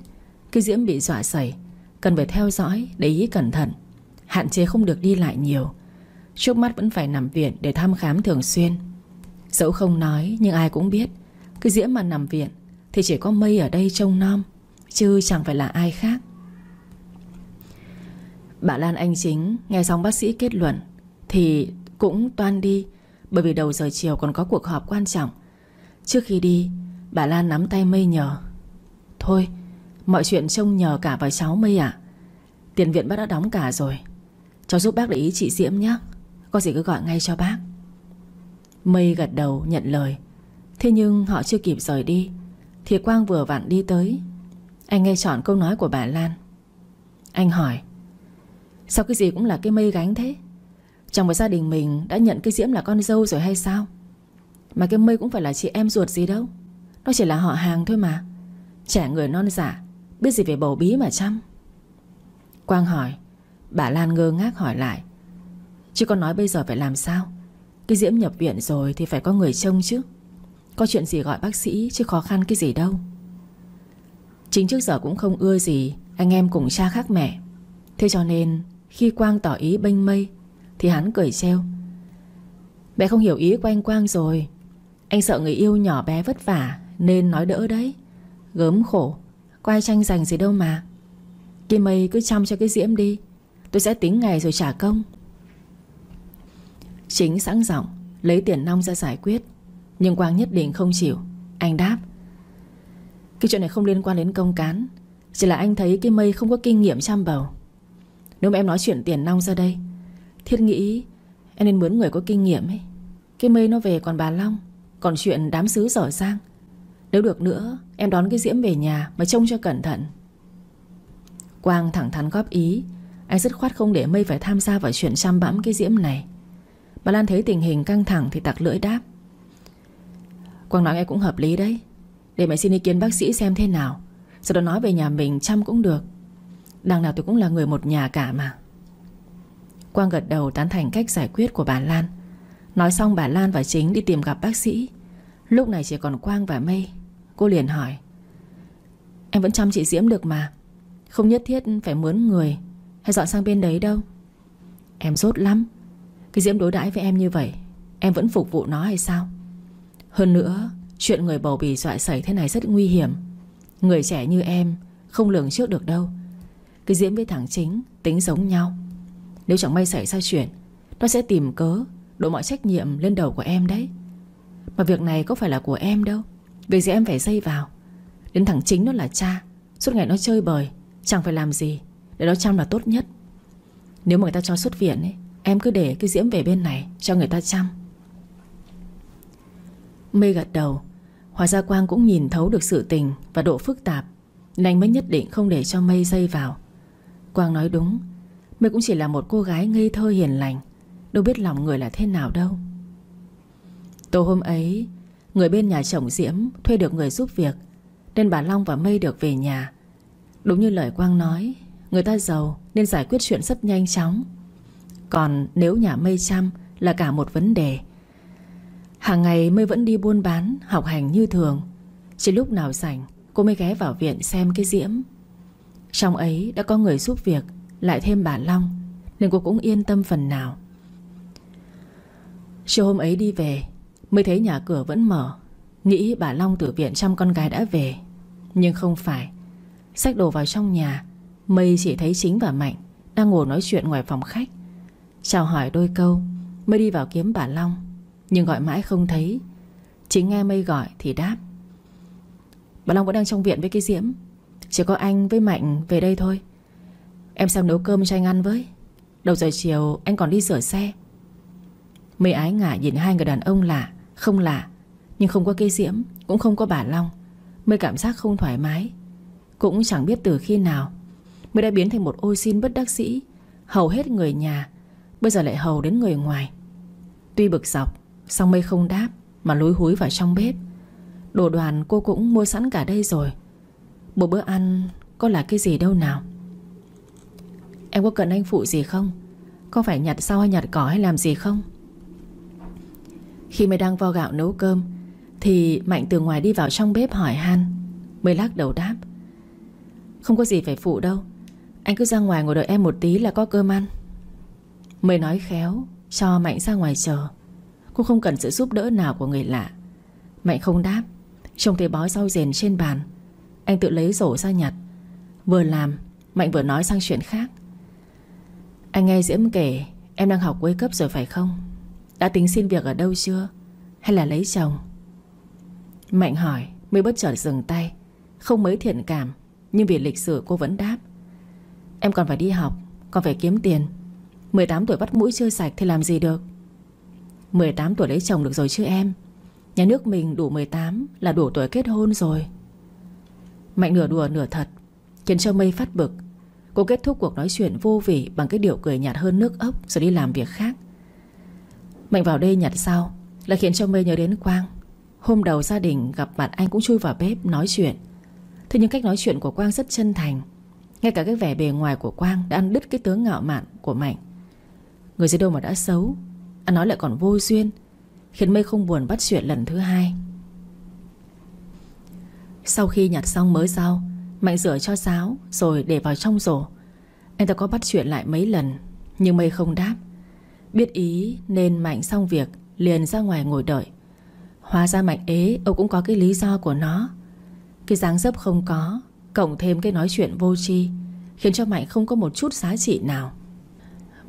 Speaker 1: Cái diễm bị dọa sẩy, Cần phải theo dõi để ý cẩn thận, Hạn chế không được đi lại nhiều. Trước mắt vẫn phải nằm viện để thăm khám thường xuyên. Dẫu không nói, nhưng ai cũng biết Cứ diễm mà nằm viện Thì chỉ có mây ở đây trông nom, Chứ chẳng phải là ai khác. Bà Lan Anh Chính Nghe xong bác sĩ kết luận Thì cũng toan đi bởi vì đầu giờ chiều còn có cuộc họp quan trọng. Trước khi đi, Bà Lan nắm tay Mây nhờ. Thôi, mọi chuyện trông nhờ cả vào cháu Mây ạ. Tiền viện bác đã đóng cả rồi. Cháu giúp bác để ý chị Diễm nhé. Có gì cứ gọi ngay cho bác. Mây gật đầu nhận lời. Thế nhưng họ chưa kịp rời đi, Thì Quang vừa vặn đi tới. Anh nghe chọn câu nói của bà Lan. Anh hỏi, Sao cái gì cũng là cái mây gánh thế? Chồng và gia đình mình đã nhận cái Diễm là con dâu rồi hay sao? Mà cái mây cũng phải là chị em ruột gì đâu. Nó chỉ là họ hàng thôi mà. Trẻ người non dạ Biết gì về bầu bí mà chăm? Quang hỏi. Bà Lan ngơ ngác hỏi lại. Chứ con nói bây giờ phải làm sao? Cái Diễm nhập viện rồi thì phải có người trông chứ. Có chuyện gì gọi bác sĩ Chứ khó khăn cái gì đâu. Chính trước giờ cũng không ưa gì Anh em cùng cha khác mẹ. Thế cho nên khi Quang tỏ ý bênh mây thì hắn cười treo Mẹ không hiểu ý của anh Quang rồi. Anh sợ người yêu nhỏ bé vất vả, Nên nói đỡ đấy. Gớm khổ Quay tranh giành gì đâu mà. Kim mây cứ chăm cho cái diễm đi. Tôi sẽ tính ngày rồi trả công. Chính sẵn giọng, Lấy tiền nong ra giải quyết. Nhưng Quang nhất định không chịu. Anh đáp. Cái chuyện này không liên quan đến công cán. Chỉ là anh thấy cái mây không có kinh nghiệm chăm bầu. Nếu mà em nói chuyện tiền nong ra đây Thiết nghĩ Em nên mướn người có kinh nghiệm ấy. Cái mây nó về còn bà Long, Còn chuyện đám sứ giỏi sang Nếu được nữa, Em đón cái diễm về nhà Mà trông cho cẩn thận. Quang thẳng thắn góp ý Anh dứt khoát không để mây phải tham gia vào chuyện chăm bẵm cái diễm này. Bà Lan thấy tình hình căng thẳng Thì tặc lưỡi đáp. Quang nói nghe cũng hợp lý đấy. Để mẹ xin ý kiến bác sĩ xem thế nào. Sau đó nói về nhà mình chăm cũng được. Đằng nào tôi cũng là người một nhà cả mà. Quang gật đầu tán thành cách giải quyết của bà Lan. Nói xong, bà Lan và Chính đi tìm gặp bác sĩ. Lúc này chỉ còn Quang và Mây. Cô liền hỏi, Em vẫn chăm chị Diễm được mà. Không nhất thiết phải mướn người Hay dọn sang bên đấy đâu. Em rốt lắm. Cái Diễm đối đãi với em như vậy, Em vẫn phục vụ nó hay sao? Hơn nữa, Chuyện người bầu bì dọa xảy thế này rất nguy hiểm. Người trẻ như em Không lường trước được đâu. Cái Diễm với thằng Chính tính giống nhau. Nếu chẳng may xảy ra chuyện Nó sẽ tìm cớ Đổ mọi trách nhiệm lên đầu của em đấy. Mà việc này có phải là của em đâu. Việc gì em phải dây vào? Đến thằng chính nó là cha, Suốt ngày nó chơi bời, Chẳng phải làm gì Để nó chăm là tốt nhất. Nếu mà người ta cho xuất viện ấy, Em cứ để cái diễm về bên này Cho người ta chăm. Mây gật đầu. Hòa gia Quang cũng nhìn thấu được sự tình Và độ phức tạp Nên anh mới nhất định không để cho Mây dây vào. Quang nói đúng. Mây cũng chỉ là một cô gái ngây thơ hiền lành. Đâu biết lòng người là thế nào đâu. Tối hôm ấy, Người bên nhà chồng Diễm Thuê được người giúp việc, Nên bà Long và Mây được về nhà. Đúng như lời Quang nói, Người ta giàu nên giải quyết chuyện rất nhanh chóng. Còn nếu nhà Mây chăm Là cả một vấn đề. Hàng ngày Mây vẫn đi buôn bán, Học hành như thường. Chỉ lúc nào rảnh, Cô mới ghé vào viện xem cái Diễm. Trong ấy đã có người giúp việc. Lại thêm bà Long, Nên cô cũng yên tâm phần nào. Chiều hôm ấy đi về, Mới thấy nhà cửa vẫn mở. Nghĩ bà Long từ viện chăm con gái đã về, Nhưng không phải. Xách đồ vào trong nhà, Mây chỉ thấy Chính và Mạnh Đang ngồi nói chuyện ngoài phòng khách. Chào hỏi đôi câu, Mới đi vào kiếm bà Long, Nhưng gọi mãi không thấy. Chính nghe Mây gọi thì đáp, Bà Long vẫn đang trong viện với cái Diễm. Chỉ có anh với Mạnh về đây thôi. Em xem nấu cơm cho anh ăn với. Đầu giờ chiều, anh còn đi rửa xe. Mây ái ngả nhìn hai người đàn ông lạ, Không lạ, Nhưng không có cây diễm, Cũng không có bà Long. Mây cảm giác không thoải mái. Cũng chẳng biết từ khi nào Mây đã biến thành một ô xin bất đắc sĩ Hầu hết người nhà, Bây giờ lại hầu đến người ngoài. Tuy bực dọc Xong mây không đáp, Mà lúi húi vào trong bếp. Đồ đoàn cô cũng mua sẵn cả đây rồi. Một bữa ăn có là cái gì đâu nào. Em có cần anh phụ gì không? Có phải nhặt rau hay nhặt cỏ hay làm gì không? Khi mày đang vo gạo nấu cơm, Thì Mạnh từ ngoài đi vào trong bếp hỏi han, Mới lắc đầu đáp. Không có gì phải phụ đâu, Anh cứ ra ngoài ngồi đợi em một tí là có cơm ăn. Mới nói khéo, Cho Mạnh ra ngoài chờ. Cô không cần sự giúp đỡ nào của người lạ. Mạnh không đáp, Trông thấy bói rau rền trên bàn. Anh tự lấy rổ ra nhặt. Vừa làm, Mạnh vừa nói sang chuyện khác. Anh nghe Diễm kể, Em đang học cuối cấp rồi phải không? Đã tính xin việc ở đâu chưa? Hay là lấy chồng? Mạnh hỏi, mới bất chợt dừng tay, Không mấy thiện cảm, Nhưng vì lịch sử cô vẫn đáp. Em còn phải đi học, Còn phải kiếm tiền. 18 tuổi bắt mũi chưa sạch thì làm gì được? 18 tuổi lấy chồng được rồi chứ em? Nhà nước mình đủ 18 Là đủ tuổi kết hôn rồi. Mạnh nửa đùa nửa thật, Khiến cho mây phát bực. Cô kết thúc cuộc nói chuyện vô vị Bằng cái điệu cười nhạt hơn nước ốc Rồi đi làm việc khác. Mạnh vào đây nhặt sau Là khiến cho mây nhớ đến Quang. Hôm đầu gia đình gặp mặt anh cũng chui vào bếp nói chuyện. Thế nhưng cách nói chuyện của Quang rất chân thành. Ngay cả cái vẻ bề ngoài của Quang Đã ăn đứt cái tướng ngạo mạn của Mạnh. Người dưới đâu mà đã xấu Anh nói lại còn vô duyên, Khiến mây không buồn bắt chuyện lần thứ hai. Sau khi nhặt xong mới sau. Mạnh rửa cho sáo Rồi để vào trong rổ. Anh ta có bắt chuyện lại mấy lần, Nhưng mây không đáp. Biết ý nên Mạnh xong việc, Liền ra ngoài ngồi đợi. Hóa ra Mạnh ế, Ông cũng có cái lý do của nó. Cái dáng dấp không có, Cộng thêm cái nói chuyện vô tri, Khiến cho Mạnh không có một chút giá trị nào.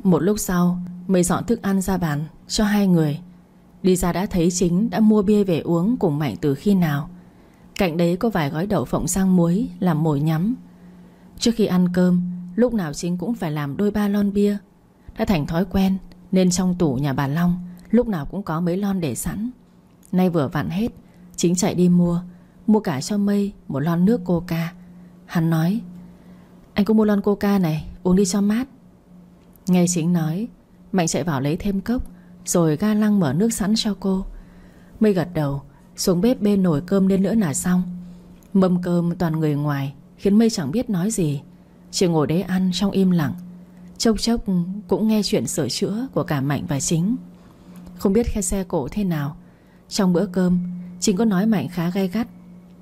Speaker 1: Một lúc sau, Mây dọn thức ăn ra bàn cho hai người. Đi ra đã thấy chính đã mua bia về uống cùng Mạnh từ khi nào. Cạnh đấy có vài gói đậu phộng sang muối Làm mồi nhắm. Trước khi ăn cơm, Lúc nào chính cũng phải làm đôi ba lon bia. Đã thành thói quen, Nên trong tủ nhà bà Long, Lúc nào cũng có mấy lon để sẵn. Nay vừa vặn hết, Chính chạy đi mua Mua cả cho mây một lon nước coca. Hắn nói, Anh có mua lon coca này, uống đi cho mát. Nghe chính nói, Mạnh chạy vào lấy thêm cốc, Rồi ga lăng mở nước sẵn cho cô. Mây gật đầu xuống bếp bê nồi cơm lên nữa là xong. Mâm cơm toàn người ngoài, Khiến Mây chẳng biết nói gì. Chỉ ngồi đấy ăn trong im lặng. Chốc chốc cũng nghe chuyện sửa chữa Của cả Mạnh và Chính. Không biết khe xe cổ thế nào. Trong bữa cơm, Chính có nói Mạnh khá gay gắt.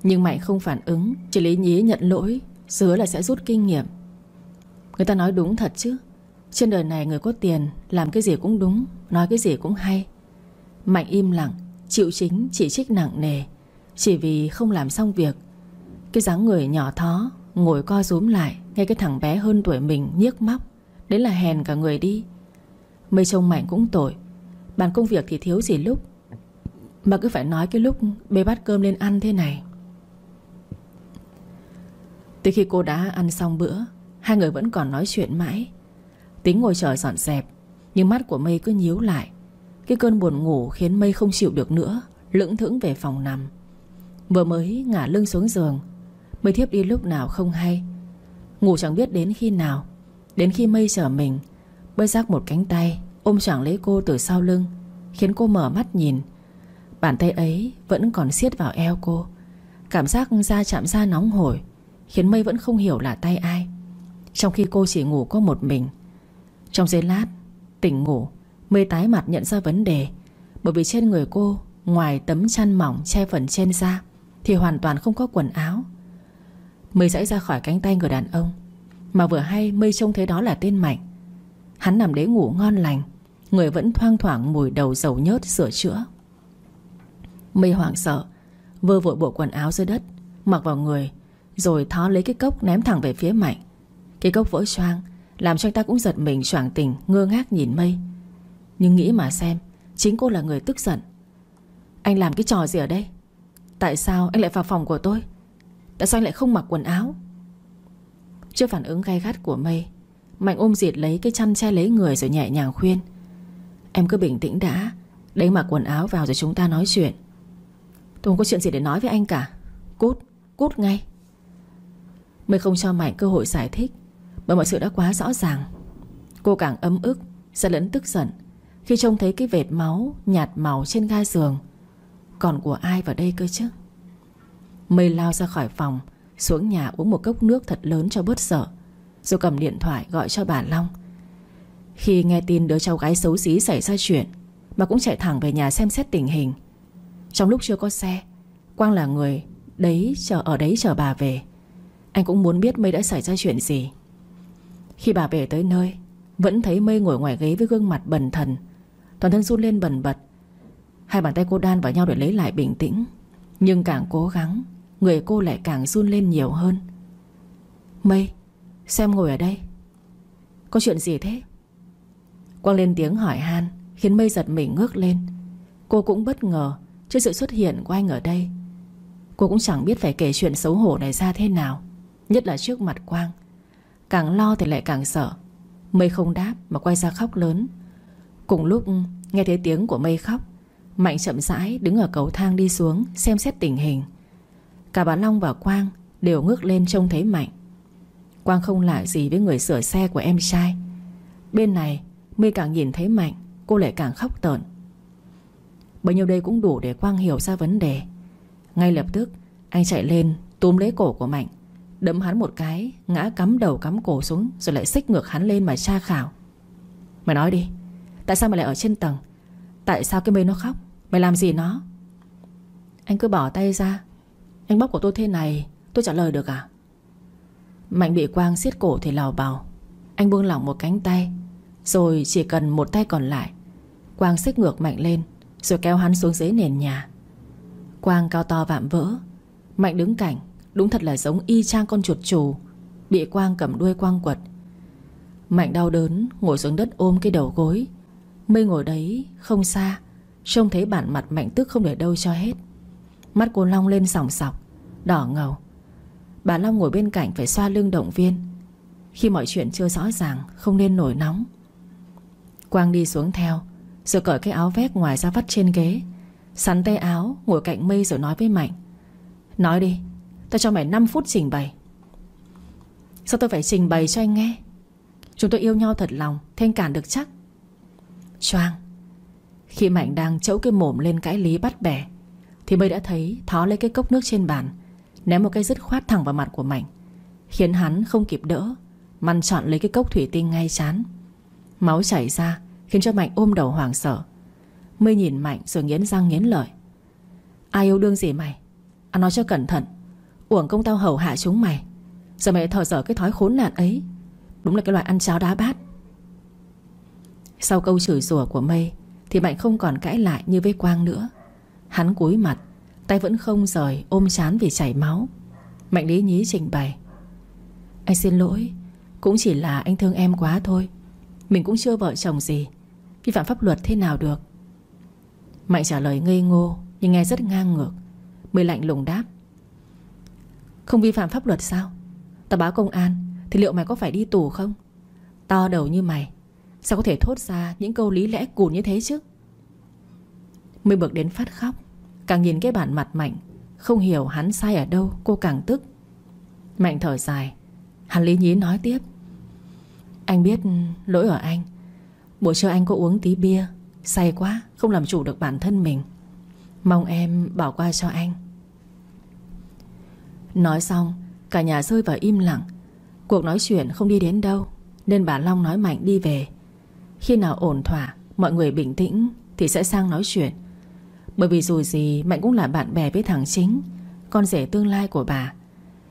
Speaker 1: Nhưng Mạnh không phản ứng, Chỉ lý nhí nhận lỗi, Hứa là sẽ rút kinh nghiệm. Người ta nói đúng thật chứ. Trên đời này người có tiền, Làm cái gì cũng đúng, Nói cái gì cũng hay. Mạnh im lặng Chịu chính chỉ trích nặng nề, Chỉ vì không làm xong việc. Cái dáng người nhỏ thó, Ngồi co rúm lại, Nghe cái thằng bé hơn tuổi mình nhiếc móc, đến là hèn cả người đi. Mây trông Mạnh cũng tội, Bàn công việc thì thiếu gì lúc. Mà cứ phải nói cái lúc bê bát cơm lên ăn thế này. Từ khi cô đã ăn xong bữa, Hai người vẫn còn nói chuyện mãi. Tính ngồi chờ dọn dẹp, Nhưng mắt của Mây cứ nhíu lại. Cái cơn buồn ngủ khiến Mây không chịu được nữa, Lững thững về phòng nằm. Vừa mới ngả lưng xuống giường Mây thiếp đi lúc nào không hay. Ngủ chẳng biết đến khi nào. Đến khi Mây trở mình Bơi rác một cánh tay Ôm chẳng lấy cô từ sau lưng, Khiến cô mở mắt nhìn. Bàn tay ấy vẫn còn siết vào eo cô. Cảm giác da chạm da nóng hổi, Khiến Mây vẫn không hiểu là tay ai. Trong khi cô chỉ ngủ có một mình. Trong giây lát, Tỉnh ngủ Mây tái mặt nhận ra vấn đề. Bởi vì trên người cô, Ngoài tấm chăn mỏng che phần trên da, Thì hoàn toàn không có quần áo. Mây dãy ra khỏi cánh tay người đàn ông. Mà vừa hay Mây trông thấy đó là tên Mạnh. Hắn nằm đấy ngủ ngon lành. Người vẫn thoang thoảng mùi đầu dầu nhớt sửa chữa. Mây hoảng sợ, Vơ vội bộ quần áo dưới đất, Mặc vào người, Rồi thó lấy cái cốc ném thẳng về phía Mạnh. Cái cốc vỡ choang, Làm cho anh ta cũng giật mình choảng tỉnh, Ngơ ngác nhìn Mây. Nhưng nghĩ mà xem Chính cô là người tức giận. Anh làm cái trò gì ở đây? Tại sao anh lại vào phòng của tôi? Tại sao anh lại không mặc quần áo? Trước phản ứng gay gắt của Mây Mạnh ôm diệt lấy cái chăn che lấy người Rồi nhẹ nhàng khuyên. Em cứ bình tĩnh đã Đấy mặc quần áo vào rồi chúng ta nói chuyện. Tôi không có chuyện gì để nói với anh cả. Cút, cút ngay. Mây không cho Mạnh cơ hội giải thích Bởi mọi sự đã quá rõ ràng. Cô càng ấm ức Sẽ lẫn tức giận. Khi trông thấy cái vệt máu nhạt màu trên ga giường, Còn của ai vào đây cơ chứ? Mây lao ra khỏi phòng, Xuống nhà uống một cốc nước thật lớn cho bớt sợ, Rồi cầm điện thoại gọi cho bà Long. Khi nghe tin đứa cháu gái xấu xí xảy ra chuyện Mà cũng chạy thẳng về nhà xem xét tình hình. Trong lúc chưa có xe, Quang là người Đấy chờ, ở đấy chờ bà về. Anh cũng muốn biết Mây đã xảy ra chuyện gì. Khi bà về tới nơi, Vẫn thấy Mây ngồi ngoài ghế với gương mặt bần thần Toàn thân run lên bần bật. Hai bàn tay cô đan vào nhau để lấy lại bình tĩnh. Nhưng càng cố gắng, Người cô lại càng run lên nhiều hơn. Mây Xem ngồi ở đây. Có chuyện gì thế? Quang lên tiếng hỏi han, Khiến Mây giật mình ngước lên. Cô cũng bất ngờ trước sự xuất hiện của anh ở đây. Cô cũng chẳng biết phải kể chuyện xấu hổ này ra thế nào, Nhất là trước mặt Quang. Càng lo thì lại càng sợ. Mây không đáp mà quay ra khóc lớn. Cùng lúc, Nghe thấy tiếng của mây khóc, Mạnh chậm rãi đứng ở cầu thang đi xuống Xem xét tình hình. Cả bà Long và Quang đều ngước lên trông thấy Mạnh. Quang không lạ gì với người sửa xe của em trai. Bên này, Mây càng nhìn thấy Mạnh, Cô lại càng khóc tợn. Bấy nhiêu đây cũng đủ để Quang hiểu ra vấn đề. Ngay lập tức, Anh chạy lên túm lấy cổ của Mạnh, Đấm hắn một cái, Ngã cắm đầu cắm cổ xuống, Rồi lại xích ngược hắn lên mà tra khảo. Mày nói đi Tại sao mày lại ở trên tầng? Tại sao cái mây nó khóc? Mày làm gì nó? Anh cứ bỏ tay ra. Anh bóc của tôi thế này, Tôi trả lời được à? Mạnh bị Quang siết cổ thì lào bào. Anh buông lỏng một cánh tay, Rồi chỉ cần một tay còn lại. Quang xích ngược Mạnh lên, Rồi kéo hắn xuống dưới nền nhà. Quang cao to vạm vỡ. Mạnh đứng cạnh, Đúng thật là giống y chang con chuột chủ Bị Quang cầm đuôi quang quật. Mạnh đau đớn, Ngồi xuống đất ôm cái đầu gối. Mây ngồi đấy, không xa. Trông thấy bản mặt Mạnh tức không để đâu cho hết. Mắt cô Long lên sòng sọc, Đỏ ngầu. Bà Long ngồi bên cạnh phải xoa lưng động viên. Khi mọi chuyện chưa rõ ràng, Không nên nổi nóng. Quang đi xuống theo, Rồi cởi cái áo vét ngoài ra vắt trên ghế. Sắn tay áo, ngồi cạnh mây rồi nói với Mạnh. Nói đi, Tao cho mày 5 phút trình bày. Sao tôi phải trình bày cho anh nghe? Chúng tôi yêu nhau thật lòng Thế anh cản được chắc. Choang. Khi Mạnh đang chẫu cái mồm lên cãi lý bắt bẻ, Thì mây đã thấy Thó lấy cái cốc nước trên bàn, Ném một cái dứt khoát thẳng vào mặt của Mạnh, Khiến hắn không kịp đỡ, Măn chọn lấy cái cốc thủy tinh ngay chán. Máu chảy ra, Khiến cho Mạnh ôm đầu hoảng sợ. Mây nhìn Mạnh rồi nghiến răng nghiến lợi. Ai yêu đương gì mày? Ăn nói cho cẩn thận, Uổng công tao hầu hạ chúng mày. Giờ mày thở dở cái thói khốn nạn ấy. Đúng là cái loại ăn cháo đá bát. Sau câu chửi rủa của Mây Thì Mạnh không còn cãi lại như với Quang nữa. Hắn cúi mặt, Tay vẫn không rời, ôm chán vì chảy máu. Mạnh lý nhí trình bày, Anh xin lỗi, Cũng chỉ là anh thương em quá thôi. Mình cũng chưa vợ chồng gì. Vi phạm pháp luật thế nào được? Mạnh trả lời ngây ngô, Nhưng nghe rất ngang ngược. Mười lạnh lùng đáp, Không vi phạm pháp luật sao? Tao báo công an, Thì liệu mày có phải đi tù không? To đầu như mày. Sao có thể thốt ra những câu lý lẽ cùn như thế chứ? Mới bực đến phát khóc, Càng nhìn cái bản mặt Mạnh, Không hiểu hắn sai ở đâu, cô càng tức. Mạnh thở dài, Hắn lý nhí nói tiếp. Anh biết lỗi ở anh. Buổi trưa anh có uống tí bia, Say quá, không làm chủ được bản thân mình. Mong em bỏ qua cho anh. Nói xong, Cả nhà rơi vào im lặng. Cuộc nói chuyện không đi đến đâu, Nên bà Long nói Mạnh đi về. Khi nào ổn thỏa, Mọi người bình tĩnh Thì sẽ sang nói chuyện. Bởi vì dù gì, Mạnh cũng là bạn bè với thằng chính, Con rể tương lai của bà.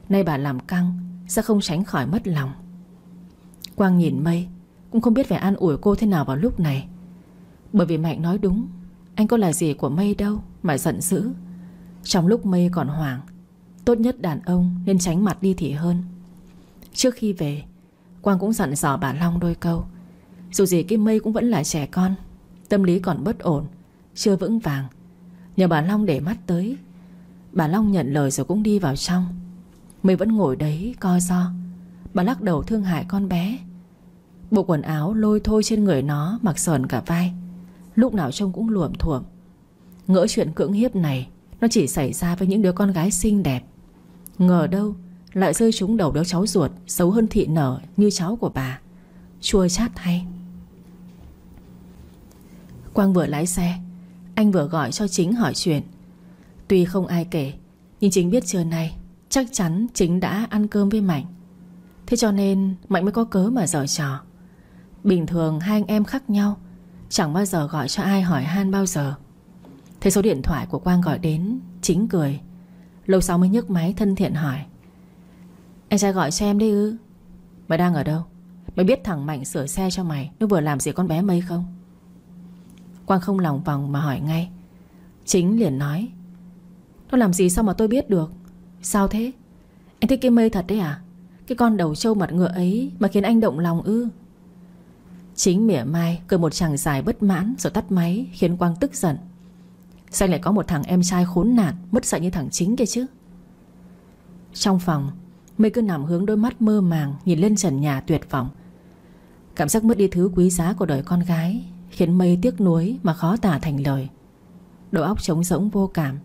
Speaker 1: Nay bà làm căng, Sẽ không tránh khỏi mất lòng. Quang nhìn mây, Cũng không biết phải an ủi cô thế nào vào lúc này. Bởi vì Mạnh nói đúng, Anh có là gì của mây đâu Mà giận dữ. Trong lúc mây còn hoảng, Tốt nhất đàn ông nên tránh mặt đi thì hơn. Trước khi về, Quang cũng dặn dò bà Long đôi câu. Dù gì cái mây cũng vẫn là trẻ con, Tâm lý còn bất ổn, Chưa vững vàng. Nhờ bà Long để mắt tới, Bà Long nhận lời rồi cũng đi vào trong. Mây vẫn ngồi đấy coi do Bà lắc đầu thương hại con bé. Bộ quần áo lôi thôi trên người nó, Mặc sờn cả vai. Lúc nào trông cũng luộm thuộm. Ngỡ chuyện cưỡng hiếp này, Nó chỉ xảy ra với những đứa con gái xinh đẹp. Ngờ đâu, Lại rơi trúng đầu đứa cháu ruột, Xấu hơn thị nở như cháu của bà. Chua chát hay. Quang vừa lái xe. Anh vừa gọi cho chính hỏi chuyện. Tuy không ai kể, Nhưng chính biết trưa nay Chắc chắn chính đã ăn cơm với Mạnh. Thế cho nên Mạnh mới có cớ mà giở trò. Bình thường hai anh em khác nhau, Chẳng bao giờ gọi cho ai hỏi han bao giờ. Thấy số điện thoại của Quang gọi đến, Chính cười. Lâu sau mới nhấc máy thân thiện hỏi. Anh trai gọi cho em đi ư? Mày đang ở đâu? Mày biết thằng Mạnh sửa xe cho mày, Nó vừa làm gì con bé mây không? Quang không lòng vòng mà hỏi ngay. Chính liền nói Nó làm gì sao mà tôi biết được? Sao thế? Anh thích cái mây thật đấy à? Cái con đầu trâu mặt ngựa ấy Mà khiến anh động lòng ư? Chính mỉa mai, cười một chàng dài bất mãn Rồi tắt máy, khiến Quang tức giận. Sao lại có một thằng em trai khốn nạn, Mất dạy như thằng chính kia chứ? Trong phòng Mây cứ nằm hướng đôi mắt mơ màng Nhìn lên trần nhà tuyệt vọng. Cảm giác mất đi thứ quý giá của đời con gái Khiến mây tiếc nuối mà khó tả thành lời. Đầu óc trống rỗng vô cảm.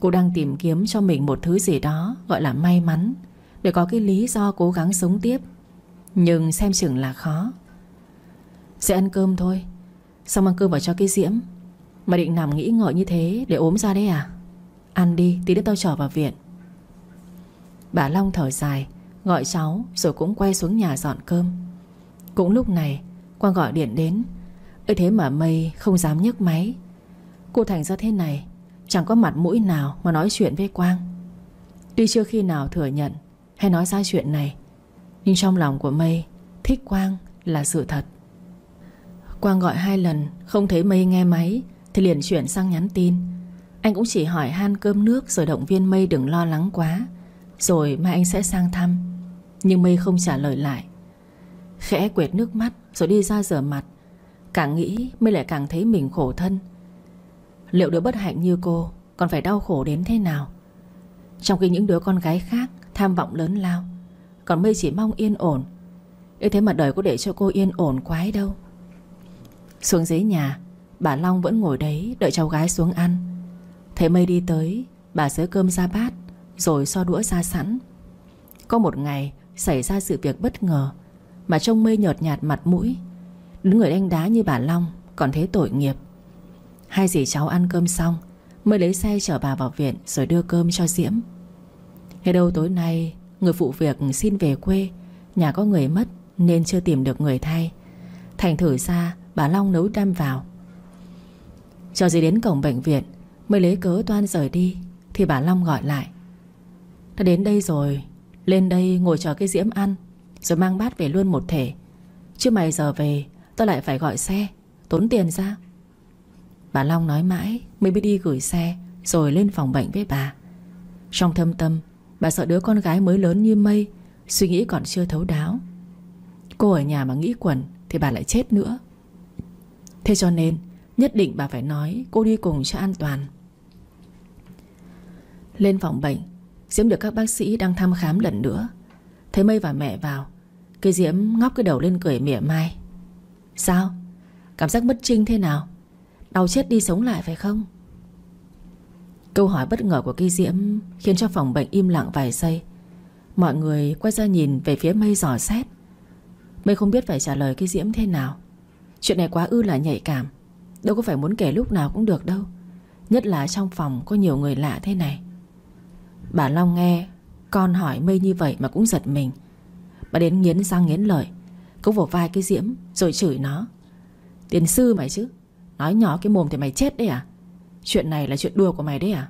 Speaker 1: Cô đang tìm kiếm cho mình một thứ gì đó Gọi là may mắn, Để có cái lý do cố gắng sống tiếp. Nhưng xem chừng là khó. Sẽ ăn cơm thôi. Xong ăn cơm vào cho cái diễm? Mà định nằm nghĩ ngợi như thế Để ốm ra đấy à? Ăn đi, tí nữa tao trở vào viện. Bà Long thở dài, Gọi cháu rồi cũng quay xuống nhà dọn cơm. Cũng lúc này, Quang gọi điện đến ấy thế mà Mây không dám nhấc máy. Cô thành ra thế này, Chẳng có mặt mũi nào mà nói chuyện với Quang. Tuy chưa khi nào thừa nhận Hay nói ra chuyện này, Nhưng trong lòng của Mây Thích Quang là sự thật. Quang gọi hai lần, Không thấy Mây nghe máy, Thì liền chuyển sang nhắn tin. Anh cũng chỉ hỏi han cơm nước Rồi động viên Mây đừng lo lắng quá, Rồi mai anh sẽ sang thăm. Nhưng Mây không trả lời lại. Khẽ quệt nước mắt Rồi đi ra rửa mặt. Càng nghĩ mới lại càng thấy mình khổ thân. Liệu đứa bất hạnh như cô Còn phải đau khổ đến thế nào? Trong khi những đứa con gái khác Tham vọng lớn lao, Còn Mây chỉ mong yên ổn Ê thế mà đời có để cho cô yên ổn quái đâu. Xuống dưới nhà, Bà Long vẫn ngồi đấy đợi cháu gái xuống ăn. Thấy Mây đi tới, Bà xới cơm ra bát, Rồi so đũa ra sẵn. Có một ngày xảy ra sự việc bất ngờ, Mà trông Mây nhợt nhạt mặt mũi Đứng người đánh đá như bà Long, Còn thế tội nghiệp. Hai dì cháu ăn cơm xong, Mới lấy xe chở bà vào viện Rồi đưa cơm cho Diễm. Nghe đâu tối nay, Người phụ việc xin về quê, Nhà có người mất Nên chưa tìm được người thay. Thành thử ra, bà Long nấu đam vào. Cho dì đến cổng bệnh viện, Mới lấy cớ toan rời đi, Thì bà Long gọi lại. Đã đến đây rồi, Lên đây ngồi chờ cái Diễm ăn, Rồi mang bát về luôn một thể. Chứ mày giờ về tôi lại phải gọi xe. Tốn tiền ra. Bà Long nói mãi, mới biết đi gửi xe, Rồi lên phòng bệnh với bà. Trong thâm tâm, Bà sợ đứa con gái mới lớn như mây, Suy nghĩ còn chưa thấu đáo. Cô ở nhà mà nghĩ quẩn Thì bà lại chết nữa. Thế cho nên, Nhất định bà phải nói cô đi cùng cho an toàn. Lên phòng bệnh, Diễm được các bác sĩ đang thăm khám lần nữa. Thấy Mây và mẹ vào, Cái Diễm ngóc cái đầu lên cười mỉa mai. Sao? Cảm giác bất trinh thế nào? Đau chết đi sống lại phải không? Câu hỏi bất ngờ của Kỳ diễm Khiến cho phòng bệnh im lặng vài giây. Mọi người quay ra nhìn về phía mây dò xét. Mây không biết phải trả lời Kỳ diễm thế nào. Chuyện này quá ư là nhạy cảm. Đâu có phải muốn kể lúc nào cũng được đâu. Nhất là trong phòng có nhiều người lạ thế này. Bà Long nghe Con hỏi mây như vậy mà cũng giật mình. Bà đến nghiến răng nghiến lợi cố vào vai cái diễm Rồi chửi nó. Tiền sư mày chứ, Nói nhỏ cái mồm thì mày chết đấy à? Chuyện này là chuyện đùa của mày đấy à?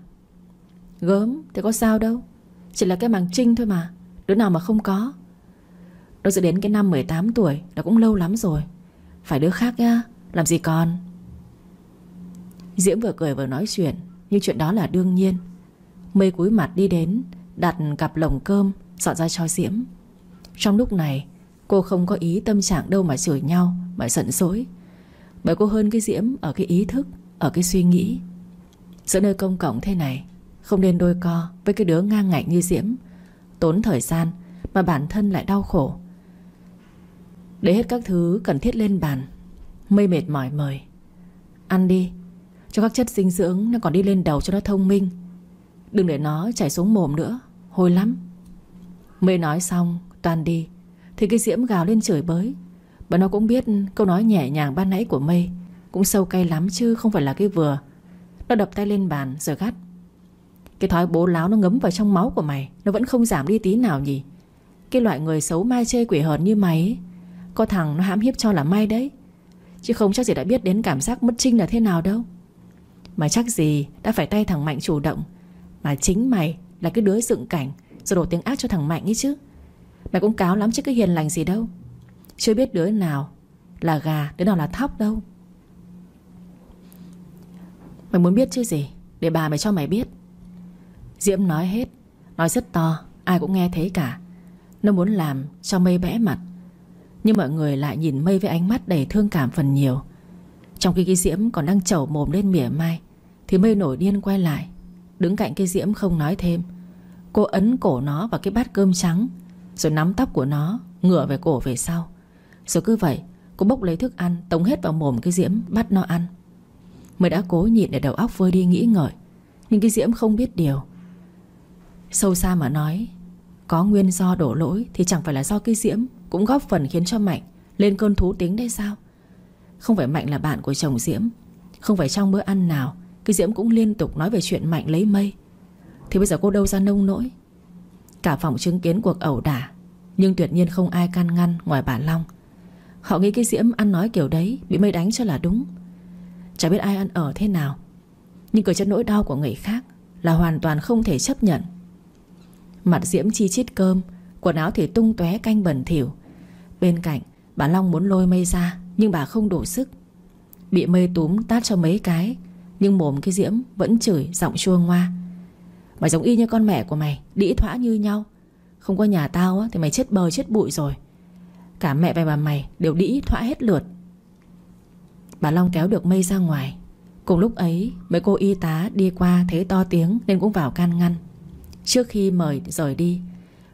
Speaker 1: Gớm thì có sao đâu. Chỉ là cái màng trinh thôi mà, Đứa nào mà không có. Nó sẽ đến cái năm 18 tuổi Là cũng lâu lắm rồi. Phải đứa khác nha Làm gì còn? Diễm vừa cười vừa nói chuyện, Nhưng chuyện đó là đương nhiên. Mây cúi mặt đi đến, Đặt cặp lồng cơm, Dọn ra cho Diễm. Trong lúc này Cô không có ý tâm trạng đâu mà chửi nhau, Mà giận dỗi. Bởi cô hơn cái Diễm Ở cái ý thức, Ở cái suy nghĩ. Giữa nơi công cộng thế này, Không nên đôi co với cái đứa ngang ngạnh như Diễm. Tốn thời gian Mà bản thân lại đau khổ. Để hết các thứ cần thiết lên bàn, Mây mệt mỏi mời. Ăn đi, Cho các chất dinh dưỡng nó còn đi lên đầu cho nó thông minh. Đừng để nó chảy xuống mồm nữa, Hôi lắm. Mây nói xong toàn đi. Thì cái diễm gào lên chửi bới. Và nó cũng biết câu nói nhẹ nhàng ban nãy của Mây. Cũng sâu cay lắm chứ không phải là cái vừa. Nó đập tay lên bàn rồi gắt. Cái thói bố láo nó ngấm vào trong máu của mày. Nó vẫn không giảm đi tí nào nhỉ? Cái loại người xấu mai chê quỷ hờn như mày ấy, Có thằng nó hãm hiếp cho là may đấy. Chứ không chắc gì đã biết đến cảm giác mất trinh là thế nào đâu. Mà chắc gì đã phải tay thằng Mạnh chủ động. Mà chính mày là cái đứa dựng cảnh Rồi đổ tiếng ác cho thằng Mạnh ấy chứ. Mày cũng cáo lắm chứ cái hiền lành gì đâu. Chưa biết đứa nào Là gà, đứa nào là thóc đâu. Mày muốn biết chứ gì? Để bà mày cho mày biết. Diễm nói hết, Nói rất to, Ai cũng nghe thấy cả. Nó muốn làm cho mây bẽ mặt, Nhưng mọi người lại nhìn mây với ánh mắt đầy thương cảm phần nhiều. Trong khi cái diễm còn đang chẩu mồm lên mỉa mai, Thì mây nổi điên quay lại. Đứng cạnh cái diễm không nói thêm, Cô ấn cổ nó vào cái bát cơm trắng rồi nắm tóc của nó, Ngửa về cổ về sau. Rồi cứ vậy, Cô bốc lấy thức ăn, Tống hết vào mồm cái Diễm bắt nó ăn. Mới đã cố nhịn để đầu óc vơi đi nghĩ ngợi, Nhưng cái Diễm không biết điều. Sâu xa mà nói, Có nguyên do đổ lỗi Thì chẳng phải là do cái Diễm Cũng góp phần khiến cho Mạnh Lên cơn thú tính đấy sao? Không phải Mạnh là bạn của chồng Diễm, Không phải trong bữa ăn nào, Cái Diễm cũng liên tục nói về chuyện Mạnh lấy mây. Thì bây giờ cô đâu ra nông nỗi? Cả phòng chứng kiến cuộc ẩu đả. Nhưng tuyệt nhiên không ai can ngăn ngoài bà Long. Họ nghĩ cái Diễm ăn nói kiểu đấy Bị mây đánh cho là đúng. Chả biết ai ăn ở thế nào. Nhưng cười chất nỗi đau của người khác Là hoàn toàn không thể chấp nhận. Mặt Diễm chi chít cơm, Quần áo thì tung tóe canh bẩn thỉu. Bên cạnh, bà Long muốn lôi mây ra, Nhưng bà không đủ sức. Bị mây túm tát cho mấy cái, Nhưng mồm cái Diễm vẫn chửi giọng chua ngoa. Mày giống y như con mẹ của mày, Đĩ thỏa như nhau. Không có nhà tao á, thì mày chết bờ chết bụi rồi. Cả mẹ và bà mày đều đĩ thỏa hết lượt. Bà Long kéo được mây ra ngoài. Cùng lúc ấy, mấy cô y tá đi qua thấy to tiếng Nên cũng vào can ngăn. Trước khi mời rời đi,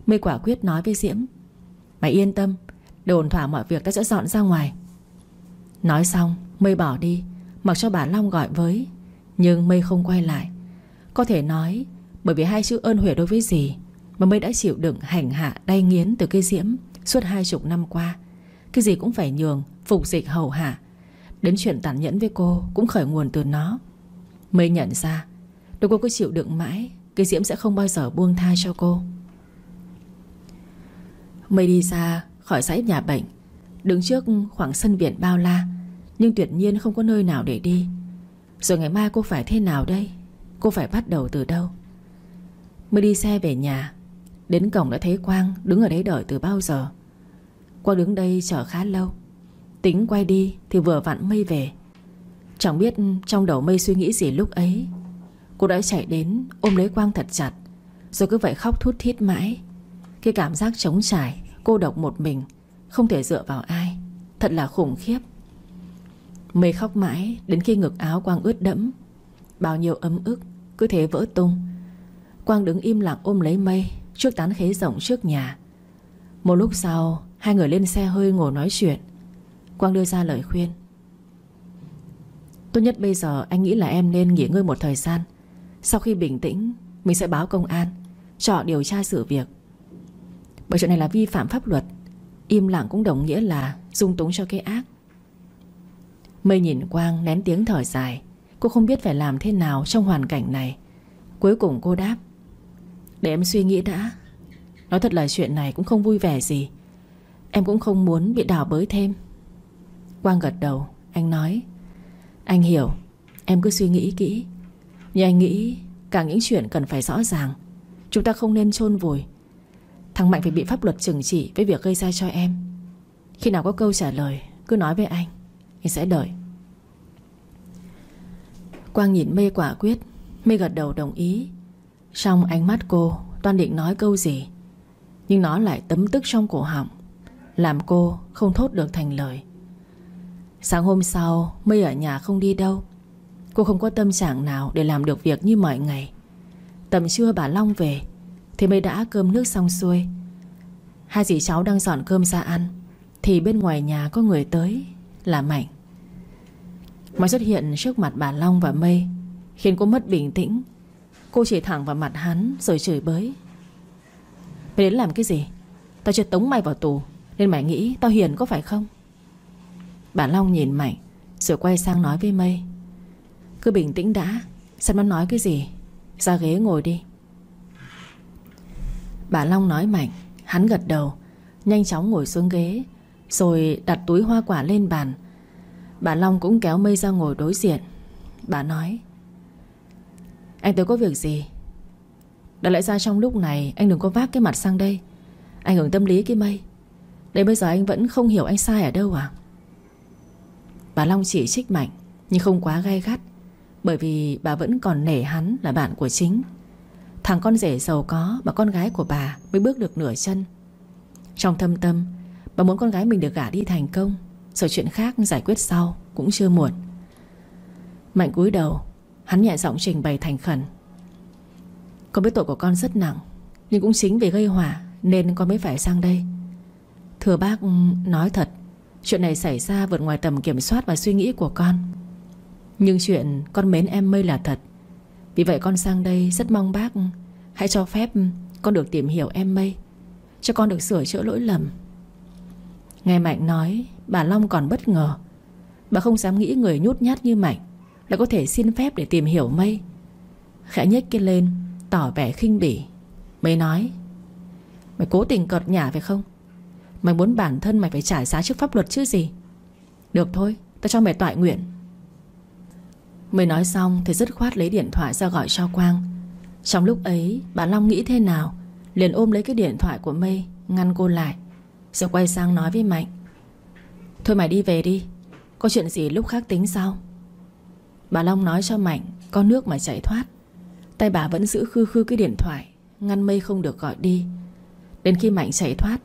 Speaker 1: Mây quả quyết nói với Diễm, Mày yên tâm, Đồn thỏa mọi việc ta sẽ dọn ra ngoài. Nói xong, Mây bỏ đi, Mặc cho bà Long gọi với, Nhưng Mây không quay lại. Có thể nói bởi vì hai chữ ơn huệ đối với gì Mà Mây đã chịu đựng hành hạ đay nghiến từ cái Diễm Suốt hai chục năm qua. Cái gì cũng phải nhường, Phục dịch hầu hạ. Đến chuyện tàn nhẫn với cô Cũng khởi nguồn từ nó. Mây nhận ra, Nếu cô cứ chịu đựng mãi, Cái Diễm sẽ không bao giờ buông tha cho cô. Mây đi ra khỏi dãy nhà bệnh, Đứng trước khoảng sân viện bao la, Nhưng tuyệt nhiên không có nơi nào để đi. Rồi ngày mai cô phải thế nào đây? Cô phải bắt đầu từ đâu? Mới đi xe về nhà. Đến cổng đã thấy Quang đứng ở đấy đợi từ bao giờ. Quang đứng đây chờ khá lâu. Tính quay đi thì vừa vặn mây về. Chẳng biết trong đầu mây suy nghĩ gì lúc ấy. Cô đã chạy đến, ôm lấy Quang thật chặt, Rồi cứ vậy khóc thút thít mãi. Cái cảm giác trống trải, Cô độc một mình, Không thể dựa vào ai, Thật là khủng khiếp. Mây khóc mãi Đến khi ngực áo Quang ướt đẫm. Bao nhiêu ấm ức, Cứ thế vỡ tung. Quang đứng im lặng ôm lấy mây, Trước tán khế rộng trước nhà. Một lúc sau, Hai người lên xe hơi ngồi nói chuyện. Quang đưa ra lời khuyên. Tốt nhất bây giờ anh nghĩ là em nên nghỉ ngơi một thời gian. Sau khi bình tĩnh, Mình sẽ báo công an, Cho điều tra sự việc. Bởi chuyện này là vi phạm pháp luật. Im lặng cũng đồng nghĩa là dung túng cho cái ác. Mây nhìn Quang nén tiếng thở dài. Cô không biết phải làm thế nào trong hoàn cảnh này. Cuối cùng cô đáp. Để em suy nghĩ đã. Nói thật là chuyện này cũng không vui vẻ gì. Em cũng không muốn bị đảo bới thêm. Quang gật đầu, Anh nói, Anh hiểu, Em cứ suy nghĩ kỹ. Nhưng anh nghĩ Cả những chuyện cần phải rõ ràng. Chúng ta không nên chôn vùi. Thằng Mạnh phải bị pháp luật trừng trị Với việc gây ra cho em. Khi nào có câu trả lời, Cứ nói với anh. Anh sẽ đợi. Quang nhìn mê quả quyết, Mê gật đầu đồng ý. Trong ánh mắt cô, Toan định nói câu gì? Nhưng nó lại tấm tức trong cổ họng, Làm cô không thốt được thành lời. Sáng hôm sau, Mây ở nhà không đi đâu. Cô không có tâm trạng nào để làm được việc như mọi ngày. Tầm trưa bà Long về, Thì Mây đã cơm nước xong xuôi. Hai dì cháu đang dọn cơm ra ăn, Thì bên ngoài nhà có người tới, Là Mạnh. Mạnh xuất hiện trước mặt bà Long và Mây, Khiến cô mất bình tĩnh. Cô chỉ thẳng vào mặt hắn rồi chửi bới. Mày đến làm cái gì? Tao chưa tống mày vào tù, Nên mày nghĩ tao hiền có phải không? Bà Long nhìn mày, Rồi quay sang nói với Mây. Cứ bình tĩnh đã Sao nó nói cái gì. Ra ghế ngồi đi. Bà Long nói Mạnh, Hắn gật đầu, Nhanh chóng ngồi xuống ghế, Rồi đặt túi hoa quả lên bàn. Bà Long cũng kéo Mây ra ngồi đối diện. Bà nói anh tới có việc gì? Đã lẽ ra trong lúc này, Anh đừng có vác cái mặt sang đây. Ảnh hưởng tâm lý cái Mây Đến bây giờ anh vẫn không hiểu anh sai ở đâu à? Bà Long chỉ trích Mạnh, Nhưng không quá gai gắt, Bởi vì bà vẫn còn nể hắn là bạn của chính. Thằng con rể giàu có Mà con gái của bà mới bước được nửa chân. Trong thâm tâm, Bà muốn con gái mình được gả đi thành công Rồi chuyện khác giải quyết sau Cũng chưa muộn. Mạnh cúi đầu Hắn nhẹ giọng trình bày thành khẩn. Con biết tội của con rất nặng, Nhưng cũng chính vì gây hỏa Nên con mới phải sang đây. Thưa bác, nói thật, Chuyện này xảy ra vượt ngoài tầm kiểm soát và suy nghĩ của con. Nhưng chuyện con mến em Mây là thật. Vì vậy con sang đây rất mong bác, Hãy cho phép con được tìm hiểu em Mây, Cho con được sửa chữa lỗi lầm. Nghe Mạnh nói, Bà Long còn bất ngờ. Bà không dám nghĩ người nhút nhát như Mạnh. Là có thể xin phép để tìm hiểu Mây. Khẽ nhếch kia lên, Tỏ vẻ khinh bỉ. Mây nói, Mày cố tình cợt nhả phải không? Mày muốn bản thân mày phải trả giá trước pháp luật chứ gì? Được thôi, Tao cho mày tọa nguyện. Mày nói xong thì dứt khoát lấy điện thoại ra gọi cho Quang. Trong lúc ấy, bà Long nghĩ thế nào, Liền ôm lấy cái điện thoại của Mây, Ngăn cô lại, Rồi quay sang nói với Mạnh, Thôi mày đi về đi, Có chuyện gì lúc khác tính sau. Bà Long nói cho Mạnh Có nước mà chạy thoát. Tay bà vẫn giữ khư khư cái điện thoại Ngăn Mây không được gọi đi. Đến khi Mạnh chạy thoát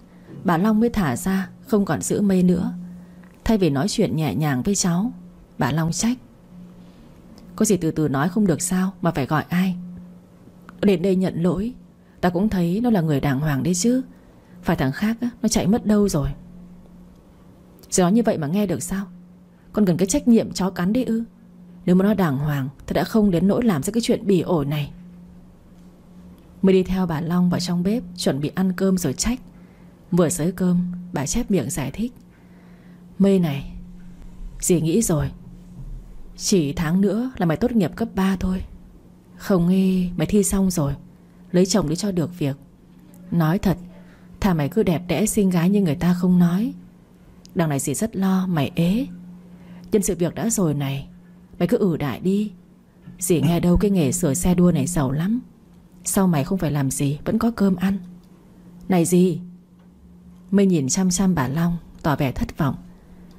Speaker 1: Bà Long mới thả ra Không còn giữ Mây nữa. Thay vì nói chuyện nhẹ nhàng với cháu Bà Long trách. Có gì từ từ nói không được sao Mà phải gọi ai? Đến đây nhận lỗi Ta cũng thấy nó là người đàng hoàng đấy chứ. Phải thằng khác á, nó chạy mất đâu rồi? Giờ nói như vậy mà nghe được sao? Còn cần cái trách nhiệm chó cắn đi ư? Nếu mà nó đàng hoàng Thì đã không đến nỗi làm ra cái chuyện bỉ ổi này. Mới đi theo bà Long vào trong bếp, Chuẩn bị ăn cơm rồi trách. Vừa xới cơm, Bà chép miệng giải thích. Mây này, Dì nghĩ rồi. Chỉ tháng nữa là mày tốt nghiệp cấp 3 thôi. Không nghi mày thi xong rồi, Lấy chồng đi cho được việc. Nói thật, Thà mày cứ đẹp đẽ xinh gái như người ta không nói. Đằng này dì rất lo, mày ế. Nhân sự việc đã rồi này Mày cứ ử đại đi. Dì nghe đâu cái nghề sửa xe đua này giàu lắm. Sau mày không phải làm gì, Vẫn có cơm ăn? Này gì Mây nhìn chăm chăm bà Long, Tỏ vẻ thất vọng.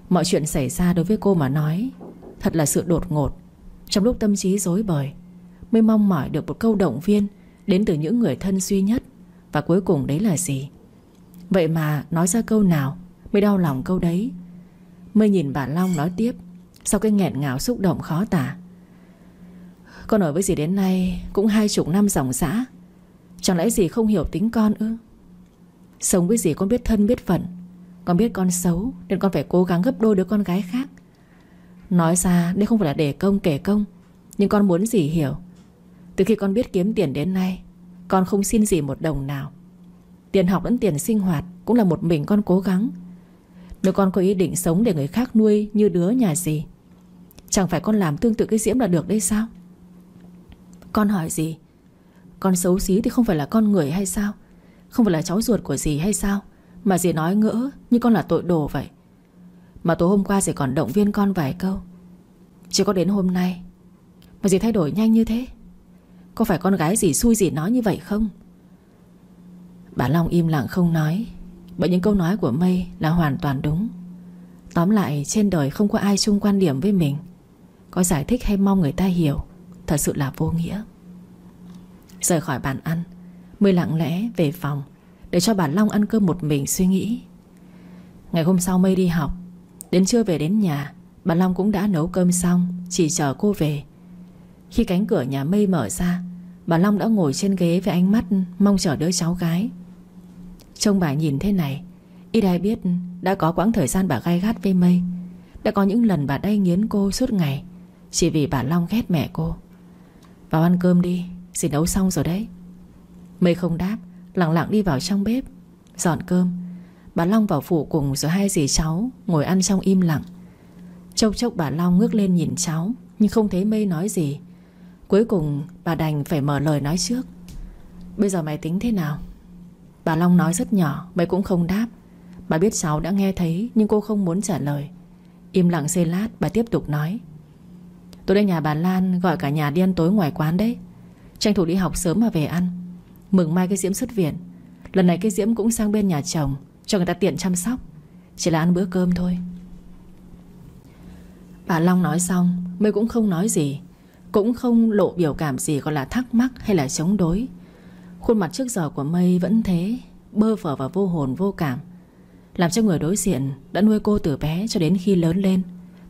Speaker 1: Mọi chuyện xảy ra đối với cô mà nói, Thật là sự đột ngột. Trong lúc tâm trí dối bời Mới mong mỏi được một câu động viên Đến từ những người thân duy nhất, Và cuối cùng đấy là gì? Vậy mà nói ra câu nào Mới đau lòng câu đấy? Mới nhìn bà Long nói tiếp. Sau cái nghẹn ngào xúc động khó tả. Con ở với dì đến nay Cũng hai chục năm dòng xã Chẳng lẽ dì không hiểu tính con ư? Sống với dì con biết thân, biết phận. Con biết con xấu, Nên con phải cố gắng gấp đôi đứa con gái khác. Nói ra đây không phải là để công kể công, Nhưng con muốn dì hiểu. Từ khi con biết kiếm tiền đến nay, Con không xin gì một đồng nào. Tiền học lẫn tiền sinh hoạt Cũng là một mình con cố gắng. Nếu con có ý định sống để người khác nuôi Như đứa nhà gì Chẳng phải con làm tương tự cái diễm là được đây sao? Con hỏi gì? Con xấu xí thì không phải là con người hay sao? Không phải là cháu ruột của dì hay sao? Mà dì nói ngỡ như con là tội đồ vậy. Mà tối hôm qua dì còn động viên con vài câu. Chỉ có đến hôm nay Mà dì thay đổi nhanh như thế. Có phải con gái dì xui dì nói như vậy không? Bà Long im lặng không nói, Bởi những câu nói của Mây là hoàn toàn đúng. Tóm lại, trên đời không có ai chung quan điểm với mình. Có giải thích hay mong người ta hiểu, Thật sự là vô nghĩa. Rời khỏi bàn ăn Mây lặng lẽ về phòng Để cho bà Long ăn cơm một mình suy nghĩ. Ngày hôm sau Mây đi học, Đến trưa về đến nhà, Bà Long cũng đã nấu cơm xong, Chỉ chờ cô về. Khi cánh cửa nhà Mây mở ra, Bà Long đã ngồi trên ghế với ánh mắt Mong chờ đứa cháu gái. Trông bà nhìn thế này, Ít ai biết đã có quãng thời gian bà gai gắt với Mây, Đã có những lần bà đay nghiến cô suốt ngày. Chỉ vì bà Long ghét mẹ cô. Vào ăn cơm đi Dì nấu xong rồi đấy. Mây không đáp, Lặng lặng đi vào trong bếp, Dọn cơm. Bà Long vào phủ cùng rồi hai dì cháu Ngồi ăn trong im lặng. Chốc chốc bà Long ngước lên nhìn cháu, Nhưng không thấy Mây nói gì. Cuối cùng, bà đành phải mở lời nói trước. Bây giờ mày tính thế nào? Bà Long nói rất nhỏ, Mày cũng không đáp. Bà biết cháu đã nghe thấy, Nhưng cô không muốn trả lời. Im lặng xê lát, bà tiếp tục nói. Tôi đến nhà bà Lan gọi cả nhà đi ăn tối ngoài quán đấy. Tranh thủ đi học sớm mà về ăn. Mừng mai cái Diễm xuất viện. Lần này cái Diễm cũng sang bên nhà chồng, Cho người ta tiện chăm sóc. Chỉ là ăn bữa cơm thôi. Bà Long nói xong Mây cũng không nói gì. Cũng không lộ biểu cảm gì gọi là thắc mắc hay là chống đối. Khuôn mặt trước giờ của Mây vẫn thế, Bơ phờ và vô hồn, vô cảm. Làm cho người đối diện Đã nuôi cô từ bé cho đến khi lớn lên.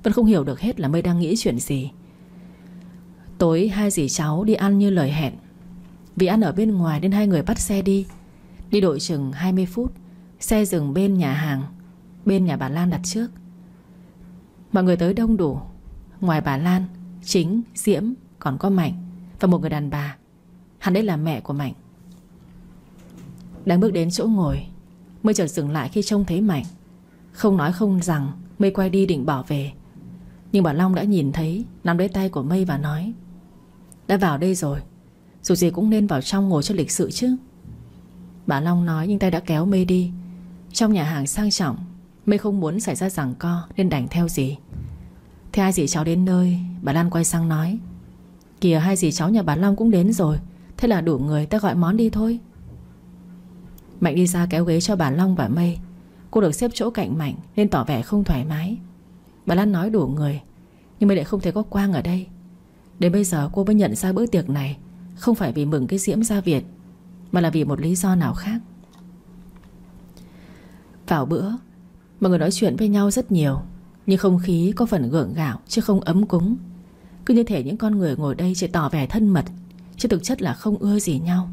Speaker 1: Vẫn không hiểu được hết là Mây đang nghĩ chuyện gì. Tối hai dì cháu đi ăn như lời hẹn. Vì ăn ở bên ngoài nên hai người bắt xe đi. Đi đội chừng 20 phút Xe dừng bên nhà hàng Bên nhà bà Lan đặt trước. Mọi người tới đông đủ. Ngoài bà Lan Chính, Diễm Còn có Mạnh Và một người đàn bà. Hắn đấy là mẹ của Mạnh. Đang bước đến chỗ ngồi Mới chợt dừng lại khi trông thấy Mạnh. Không nói không rằng Mây quay đi định bỏ về. Nhưng bà Long đã nhìn thấy Nắm lấy tay của Mây và nói đã vào đây rồi. Dù gì cũng nên vào trong ngồi cho lịch sự chứ. Bà Long nói nhưng tay đã kéo Mây đi. Trong nhà hàng sang trọng Mây không muốn xảy ra rằng co Nên đành theo gì Thế hai dì cháu đến nơi, Bà Lan quay sang nói. Kìa, hai dì cháu nhà bà Long cũng đến rồi. Thế là đủ người ta gọi món đi thôi. Mạnh đi ra kéo ghế cho bà Long và Mây Cô được xếp chỗ cạnh Mạnh Nên tỏ vẻ không thoải mái. Bà Lan nói đủ người, Nhưng Mây lại không thấy có Quang ở đây. Đến bây giờ cô mới nhận ra bữa tiệc này Không phải vì mừng cái diễm gia Việt, Mà là vì một lý do nào khác. Vào bữa, Mọi người nói chuyện với nhau rất nhiều, Nhưng không khí có phần gượng gạo Chứ không ấm cúng. Cứ như thể những con người ngồi đây chỉ tỏ vẻ thân mật, Chứ thực chất là không ưa gì nhau.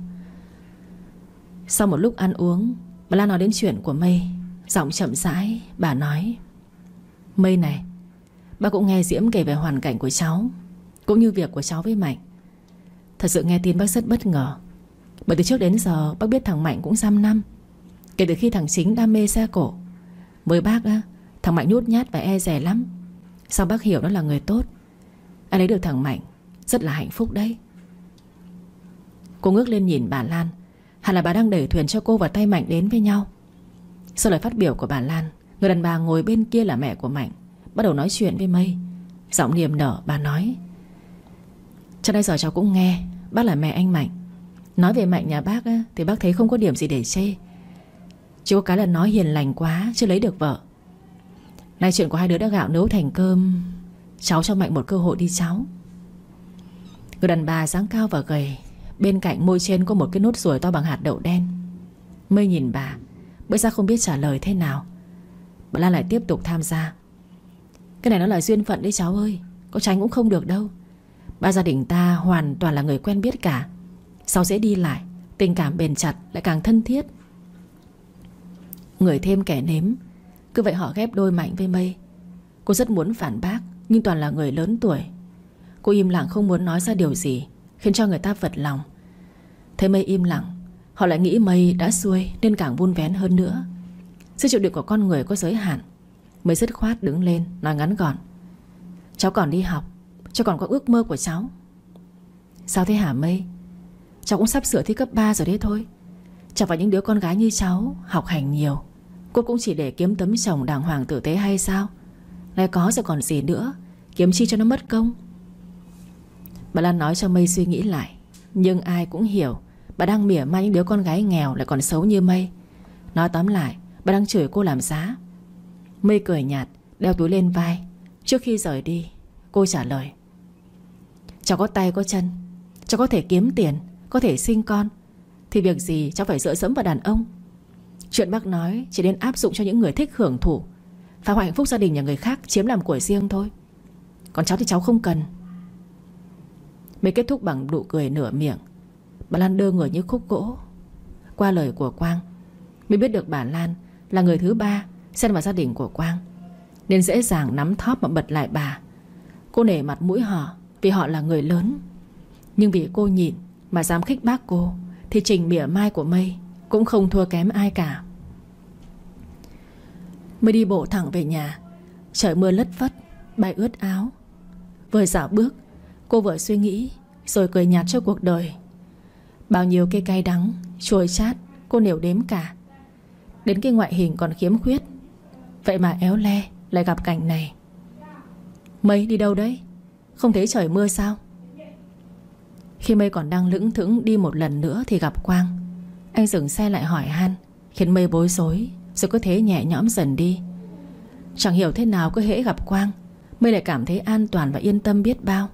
Speaker 1: Sau một lúc ăn uống, Bà Lan nói đến chuyện của Mây. Giọng chậm rãi, Bà nói, Mây này, bà cũng nghe Diễm kể về hoàn cảnh của cháu. Cũng như việc của cháu với Mạnh. Thật sự nghe tin bác rất bất ngờ. Bởi từ trước đến giờ, bác biết thằng Mạnh cũng giam năm. Kể từ khi thằng Chính đam mê xe cổ. Với bác á, Thằng Mạnh nhút nhát và e rè lắm. Sao bác hiểu nó là người tốt? Anh lấy được thằng Mạnh, Rất là hạnh phúc đấy. Cô ngước lên nhìn bà Lan. Hẳn là bà đang đẩy thuyền cho cô và tay Mạnh đến với nhau. Sau lời phát biểu của bà Lan, Người đàn bà ngồi bên kia là mẹ của Mạnh, Bắt đầu nói chuyện với Mây. Giọng niềm nở, bà nói cho đây giờ cháu cũng nghe. Bác là mẹ anh Mạnh. Nói về Mạnh nhà bác á, Thì bác thấy không có điểm gì để chê. Chỉ có cái là nói hiền lành quá Chưa lấy được vợ. Nay chuyện của hai đứa đã gạo nấu thành cơm. Cháu cho Mạnh một cơ hội đi cháu. Người đàn bà dáng cao và gầy Bên cạnh môi trên có một cái nốt ruồi to bằng hạt đậu đen. Mây nhìn bà Bây giờ không biết trả lời thế nào. Bà Lan lại tiếp tục tham gia. Cái này nó là duyên phận đấy cháu ơi Có tránh cũng không được đâu. Ba gia đình ta hoàn toàn là người quen biết cả. Sau dễ đi lại, Tình cảm bền chặt lại càng thân thiết. Người thêm kẻ nếm, Cứ vậy họ ghép đôi mạnh với mây. Cô rất muốn phản bác, Nhưng toàn là người lớn tuổi. Cô im lặng không muốn nói ra điều gì, Khiến cho người ta vật lòng. Thấy mây im lặng, Họ lại nghĩ mây đã xuôi Nên càng vun vén hơn nữa. Sự chịu đựng của con người có giới hạn. Mây dứt khoát đứng lên, Nói ngắn gọn. Cháu còn đi học Cháu còn có ước mơ của cháu. Sao thế hả mây? Cháu cũng sắp sửa thi cấp 3 rồi đấy thôi. Chẳng phải những đứa con gái như cháu Học hành nhiều. Cô cũng chỉ để kiếm tấm chồng đàng hoàng tử tế hay sao? Nay có rồi còn gì nữa, Kiếm chi cho nó mất công? Bà Lan nói cho Mây suy nghĩ lại, Nhưng ai cũng hiểu, Bà đang mỉa mai những đứa con gái nghèo lại còn xấu như Mây. Nói tóm lại, Bà đang chửi cô làm giá. Mây cười nhạt, Đeo túi lên vai. Trước khi rời đi, Cô trả lời Cháu có tay, có chân. Cháu có thể kiếm tiền, Có thể sinh con. Thì việc gì cháu phải dựa dẫm vào đàn ông? Chuyện bác nói chỉ nên áp dụng cho những người thích hưởng thụ. Phá hoại hạnh phúc gia đình nhà người khác Chiếm làm của riêng thôi. Còn cháu thì cháu không cần. Mới kết thúc bằng nụ cười nửa miệng, Bà Lan đơ người như khúc gỗ. Qua lời của Quang, Mới biết được bà Lan là người thứ ba Xen vào gia đình của Quang, Nên dễ dàng nắm thóp mà bật lại bà. Cô nể mặt mũi họ vì họ là người lớn. Nhưng vì cô nhịn mà dám khích bác cô, Thì trình mỉa mai của Mây Cũng không thua kém ai cả. Mây đi bộ thẳng về nhà. Trời mưa lất phất, Bay ướt áo. Vừa dạo bước, Cô vừa suy nghĩ Rồi cười nhạt cho cuộc đời. Bao nhiêu cây cay đắng, Chua chát, Cô đều đếm cả. Đến cái ngoại hình còn khiếm khuyết. Vậy mà éo le Lại gặp cảnh này. Mây đi đâu đấy? Không thấy trời mưa sao? Khi Mây còn đang lững thững đi một lần nữa Thì gặp Quang. Anh dừng xe lại hỏi han, Khiến Mây bối rối, Rồi cứ thế nhẹ nhõm dần đi. Chẳng hiểu thế nào cứ hễ gặp Quang, Mây lại cảm thấy an toàn và yên tâm biết bao.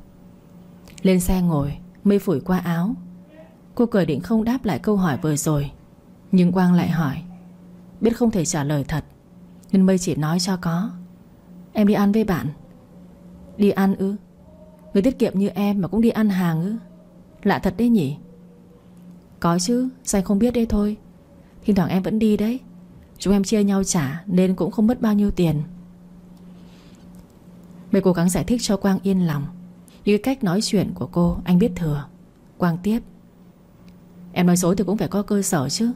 Speaker 1: Lên xe ngồi, Mây phủi qua áo. Cô cười định không đáp lại câu hỏi vừa rồi, Nhưng Quang lại hỏi, Biết không thể trả lời thật Nên Mây chỉ nói cho có. Em đi ăn với bạn. Đi ăn ư? Người tiết kiệm như em mà cũng đi ăn hàng ư? Lạ thật đấy nhỉ? Có chứ, Sao không biết đấy thôi. Thỉnh thoảng em vẫn đi đấy. Chúng em chia nhau trả Nên cũng không mất bao nhiêu tiền. Mày cố gắng giải thích cho Quang yên lòng. Như cái cách nói chuyện của cô, Anh biết thừa. Quang tiếp. Em nói dối thì cũng phải có cơ sở chứ.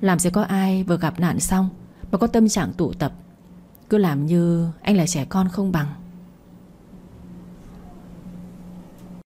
Speaker 1: Làm gì có ai vừa gặp nạn xong Mà có tâm trạng tụ tập? Cứ làm như anh là trẻ con không bằng.